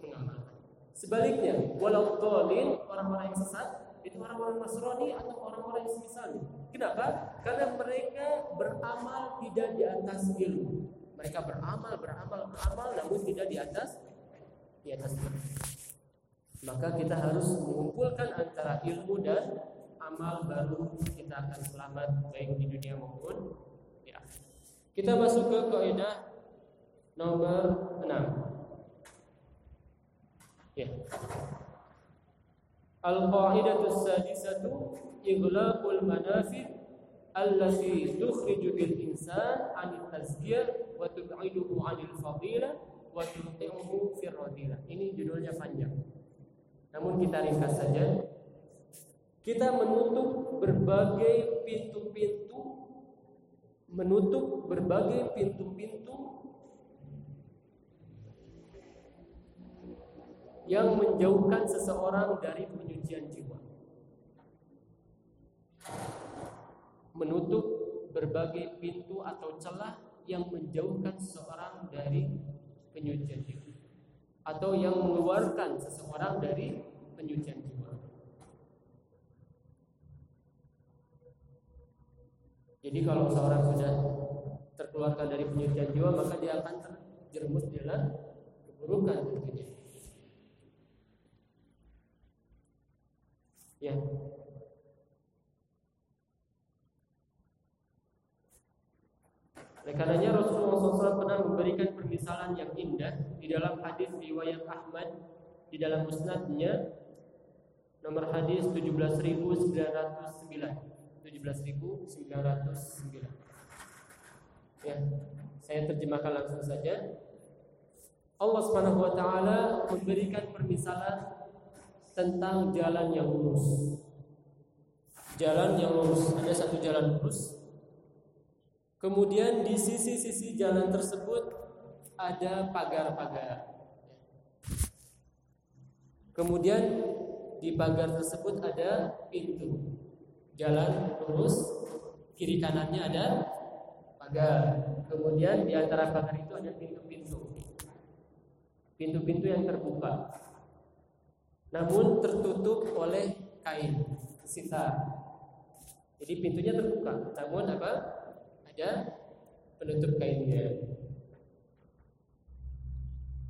mengamalkan. Sebaliknya, walau dolin orang-orang yang sesat itu orang-orang Nasrani atau orang-orang yang semisalnya. Kenapa? Karena mereka beramal tidak di atas ilmu. Mereka beramal, beramal, beramal, namun tidak di atas di atas ilmu. Maka kita harus mengumpulkan antara ilmu dan amal baru kita akan selamat baik di dunia maupun di akhirat. Kita masuk ke kaidah nomor 6. Ya. Al-qa'idatu sadisatu ighlaqul manafid allati tukhriju bil insan 'anil tazkiyah wa tub'iduhu 'anil fadilah wa tuqimuhu fir radilah. Ini judulnya panjang. Namun kita ringkas saja. Kita menutup berbagai pintu-pintu menutup berbagai pintu-pintu yang menjauhkan seseorang dari penyucian jiwa. Menutup berbagai pintu atau celah yang menjauhkan seseorang dari penyucian jiwa atau yang mengeluarkan seseorang dari penyucian jiwa. Jadi kalau seorang sudah terkeluarkan dari penyucian jiwa maka dia akan terjerumus dalam keburukan tentunya. Ya. Oleh karenanya Rasulullah SAW pernah memberikan permisalan yang indah di dalam hadis riwayat Ahmad di dalam musnadnya nomor hadis 17909 17909 ya saya terjemahkan langsung saja. Allah taala memberikan permisalan tentang jalan yang lurus. Jalan yang lurus, ada satu jalan lurus. Kemudian di sisi-sisi jalan tersebut ada pagar-pagar. Kemudian di pagar tersebut ada pintu. Jalan lurus, kiri kanannya ada pagar. Kemudian di antara pagar itu ada pintu-pintu. Pintu-pintu yang terbuka namun tertutup oleh kain sita. Jadi pintunya terbuka, namun apa? Ada penutup kainnya.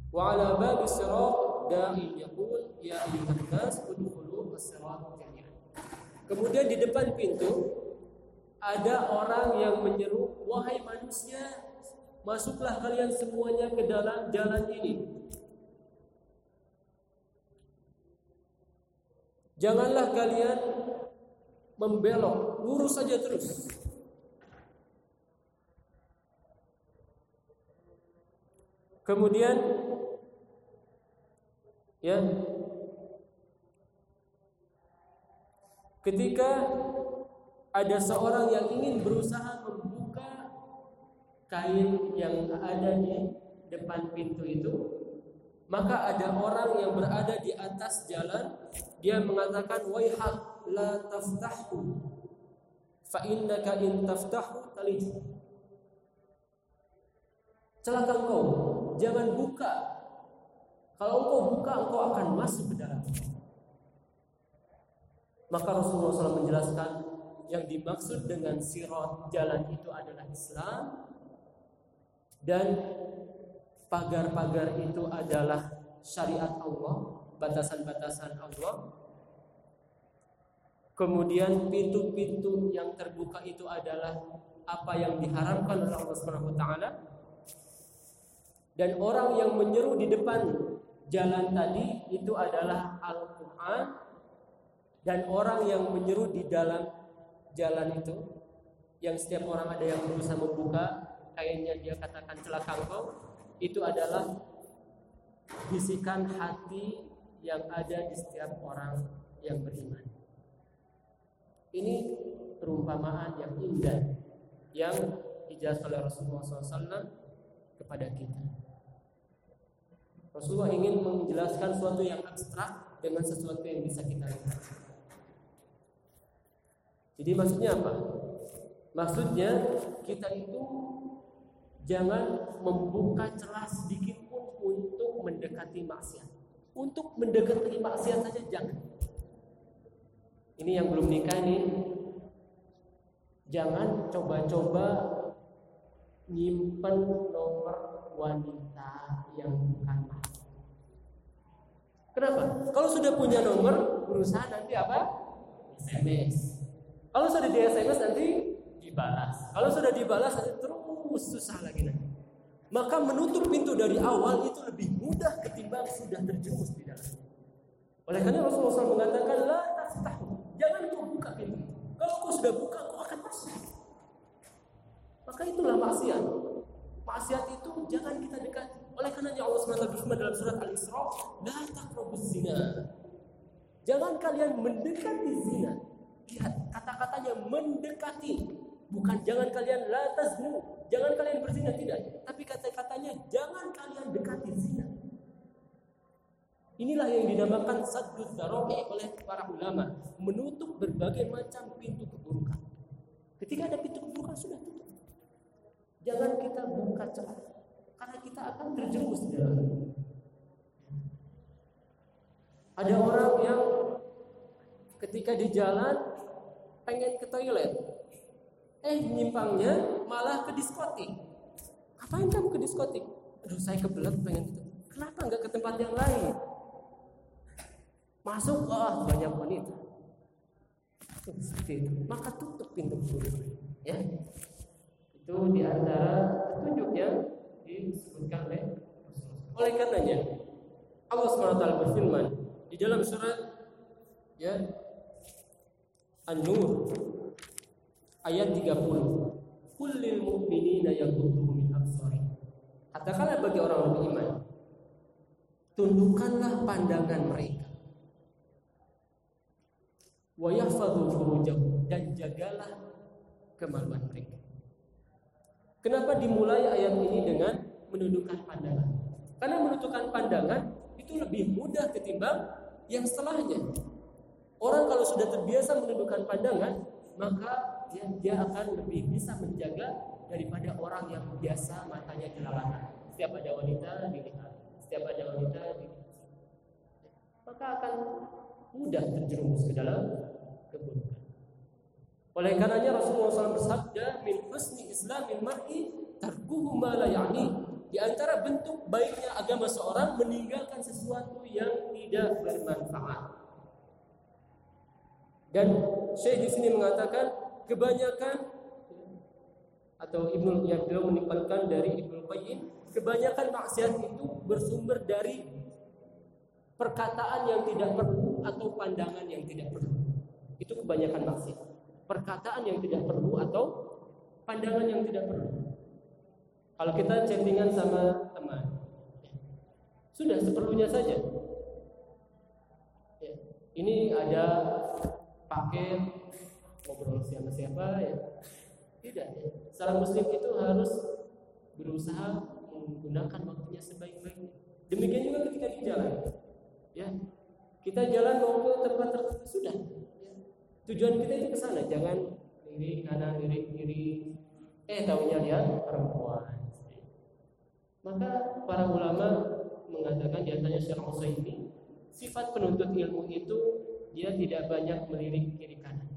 Wa ala babi sirat da'i yaqul ya ayyuhan nas udkhulu as-sirat jami'an. Kemudian di depan pintu ada orang yang menyeru, "Wahai manusia, masuklah kalian semuanya ke dalam jalan ini." Janganlah kalian membelok, lurus saja terus. Kemudian ya ketika ada seorang yang ingin berusaha membuka kain yang ada di depan pintu itu maka ada orang yang berada di atas jalan dia mengatakan waihak la taftahu fa innaka in taftahu talij celaka engkau jangan buka. Kalau engkau buka, engkau akan masuk ke dalam. Maka Rasulullah SAW menjelaskan yang dimaksud dengan sirat jalan itu adalah Islam dan pagar-pagar itu adalah syariat Allah, batasan-batasan Allah. Kemudian pintu-pintu yang terbuka itu adalah apa yang diharapkan oleh Allah Subhanahu dan orang yang menyeru di depan jalan tadi itu adalah Al-Quran. Dan orang yang menyeru di dalam jalan itu yang setiap orang ada yang berusaha membuka kayaknya dia katakan celaka engkau itu adalah bisikan hati yang ada di setiap orang yang beriman. Ini perumpamaan yang indah yang dijelaskan oleh Rasulullah SAW kepada kita. Rasulullah ingin menjelaskan sesuatu yang abstrak dengan sesuatu yang bisa kita lihat. Jadi maksudnya apa? Maksudnya kita itu jangan membuka celah sedikit pun untuk mendekati maksiat. Untuk mendekati maksiat saja jangan. Ini yang belum nikah nih. Jangan coba-coba nyimpen nomor wanita yang bukan Kenapa? Kalau sudah punya nomor, berusaha nanti apa? SMS. Kalau sudah di SMS nanti dibalas. Kalau sudah dibalas nanti terus susah lagi nanti. Maka menutup pintu dari awal itu lebih mudah ketimbang sudah terjerumus di dalam. Oleh karena Rasulullah SAW mengatakan, taftahu. Jangan kau buka pintu. Kalau kau sudah buka, kau akan masuk. Maka itulah maksiat. Maksiat itu jangan kita dekati. Oleh karenanya Allah SWT berfirman dalam surat Al-Isra, "La taqrabuz zina." Jangan kalian mendekati zina. Lihat kata-katanya mendekati, bukan jangan kalian la taznu, jangan kalian berzina tidak, tapi kata-katanya jangan kalian dekati zina. Inilah yang dinamakan saddud daro'i oleh para ulama, menutup berbagai macam pintu keburukan. Ketika ada pintu keburukan sudah tutup. Jangan kita buka celah karena kita akan terjerumus dalam. Ada orang yang ketika di jalan pengen ke toilet, eh nyimpangnya malah ke diskotik. Ngapain kamu ke diskotik? Aduh saya kebelet pengen ke Kenapa nggak ke tempat yang lain? Masuk, oh, banyak wanita. Seperti itu. Maka tutup pintu buruk. Ya, itu di antara petunjuknya disebutkan oleh Oleh karenanya Allah SWT berfirman di dalam surat ya An-Nur ayat 30 Kullil mu'minina yaghuddu min absarihim Katakanlah bagi orang beriman tundukkanlah pandangan mereka wa yahfadhu furujahum dan jagalah kemaluan mereka Kenapa dimulai ayat ini dengan menundukkan pandangan? Karena menundukkan pandangan itu lebih mudah ketimbang yang setelahnya. Orang kalau sudah terbiasa menundukkan pandangan, maka dia, dia akan lebih bisa menjaga daripada orang yang biasa matanya jelalatan. Setiap ada wanita dilihat, setiap ada wanita dilihat. Maka akan mudah terjerumus ke dalam keburukan. Oleh karenanya Rasulullah SAW bersabda min husni islamil mar'i tarkuhu ma la ya'ni. Di antara bentuk baiknya agama seorang meninggalkan sesuatu yang tidak bermanfaat. Dan Syekh di sini mengatakan kebanyakan atau Ibnu yang beliau menimpalkan dari Ibnu Qayyim, kebanyakan maksiat itu bersumber dari perkataan yang tidak perlu atau pandangan yang tidak perlu. Itu kebanyakan maksiat. Perkataan yang tidak perlu atau pandangan yang tidak perlu. Kalau kita chattingan sama teman, sudah seperlunya saja. Ya. Ini ada paket ngobrol siapa siapa ya. Tidak. Ya. Seorang muslim itu harus berusaha menggunakan waktunya sebaik-baiknya. Demikian juga ketika di jalan. Ya. Kita jalan mau ke tempat tertentu sudah. Ya. Tujuan kita itu ke sana, jangan kiri kanan kiri kiri. Eh tahunya lihat perempuan. Maka para ulama mengatakan di antaranya Syekh ini sifat penuntut ilmu itu dia tidak banyak melirik kiri kanan.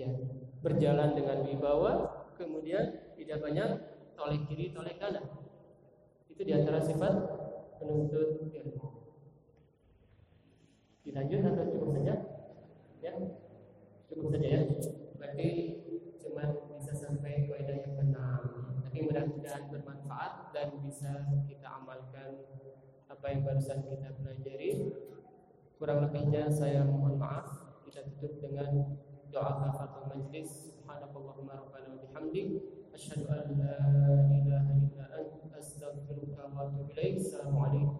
Ya, berjalan dengan wibawa, kemudian tidak banyak toleh kiri, toleh kanan. Itu di antara sifat penuntut ilmu. Dilanjut atau cukup saja? Ya, cukup saja ya. Berarti cuma bisa sampai kaidah yang keenam. Tapi mudah-mudahan bermanfaat dan bisa kita amalkan apa yang barusan kita pelajari. Kurang lebihnya saya mohon maaf. Kita tutup dengan doa kafaratul majlis. Subhanakallahumma rabbana wa bihamdik asyhadu an la ilaha illa anta astaghfiruka wa atubu ilaik. Assalamualaikum warahmatullahi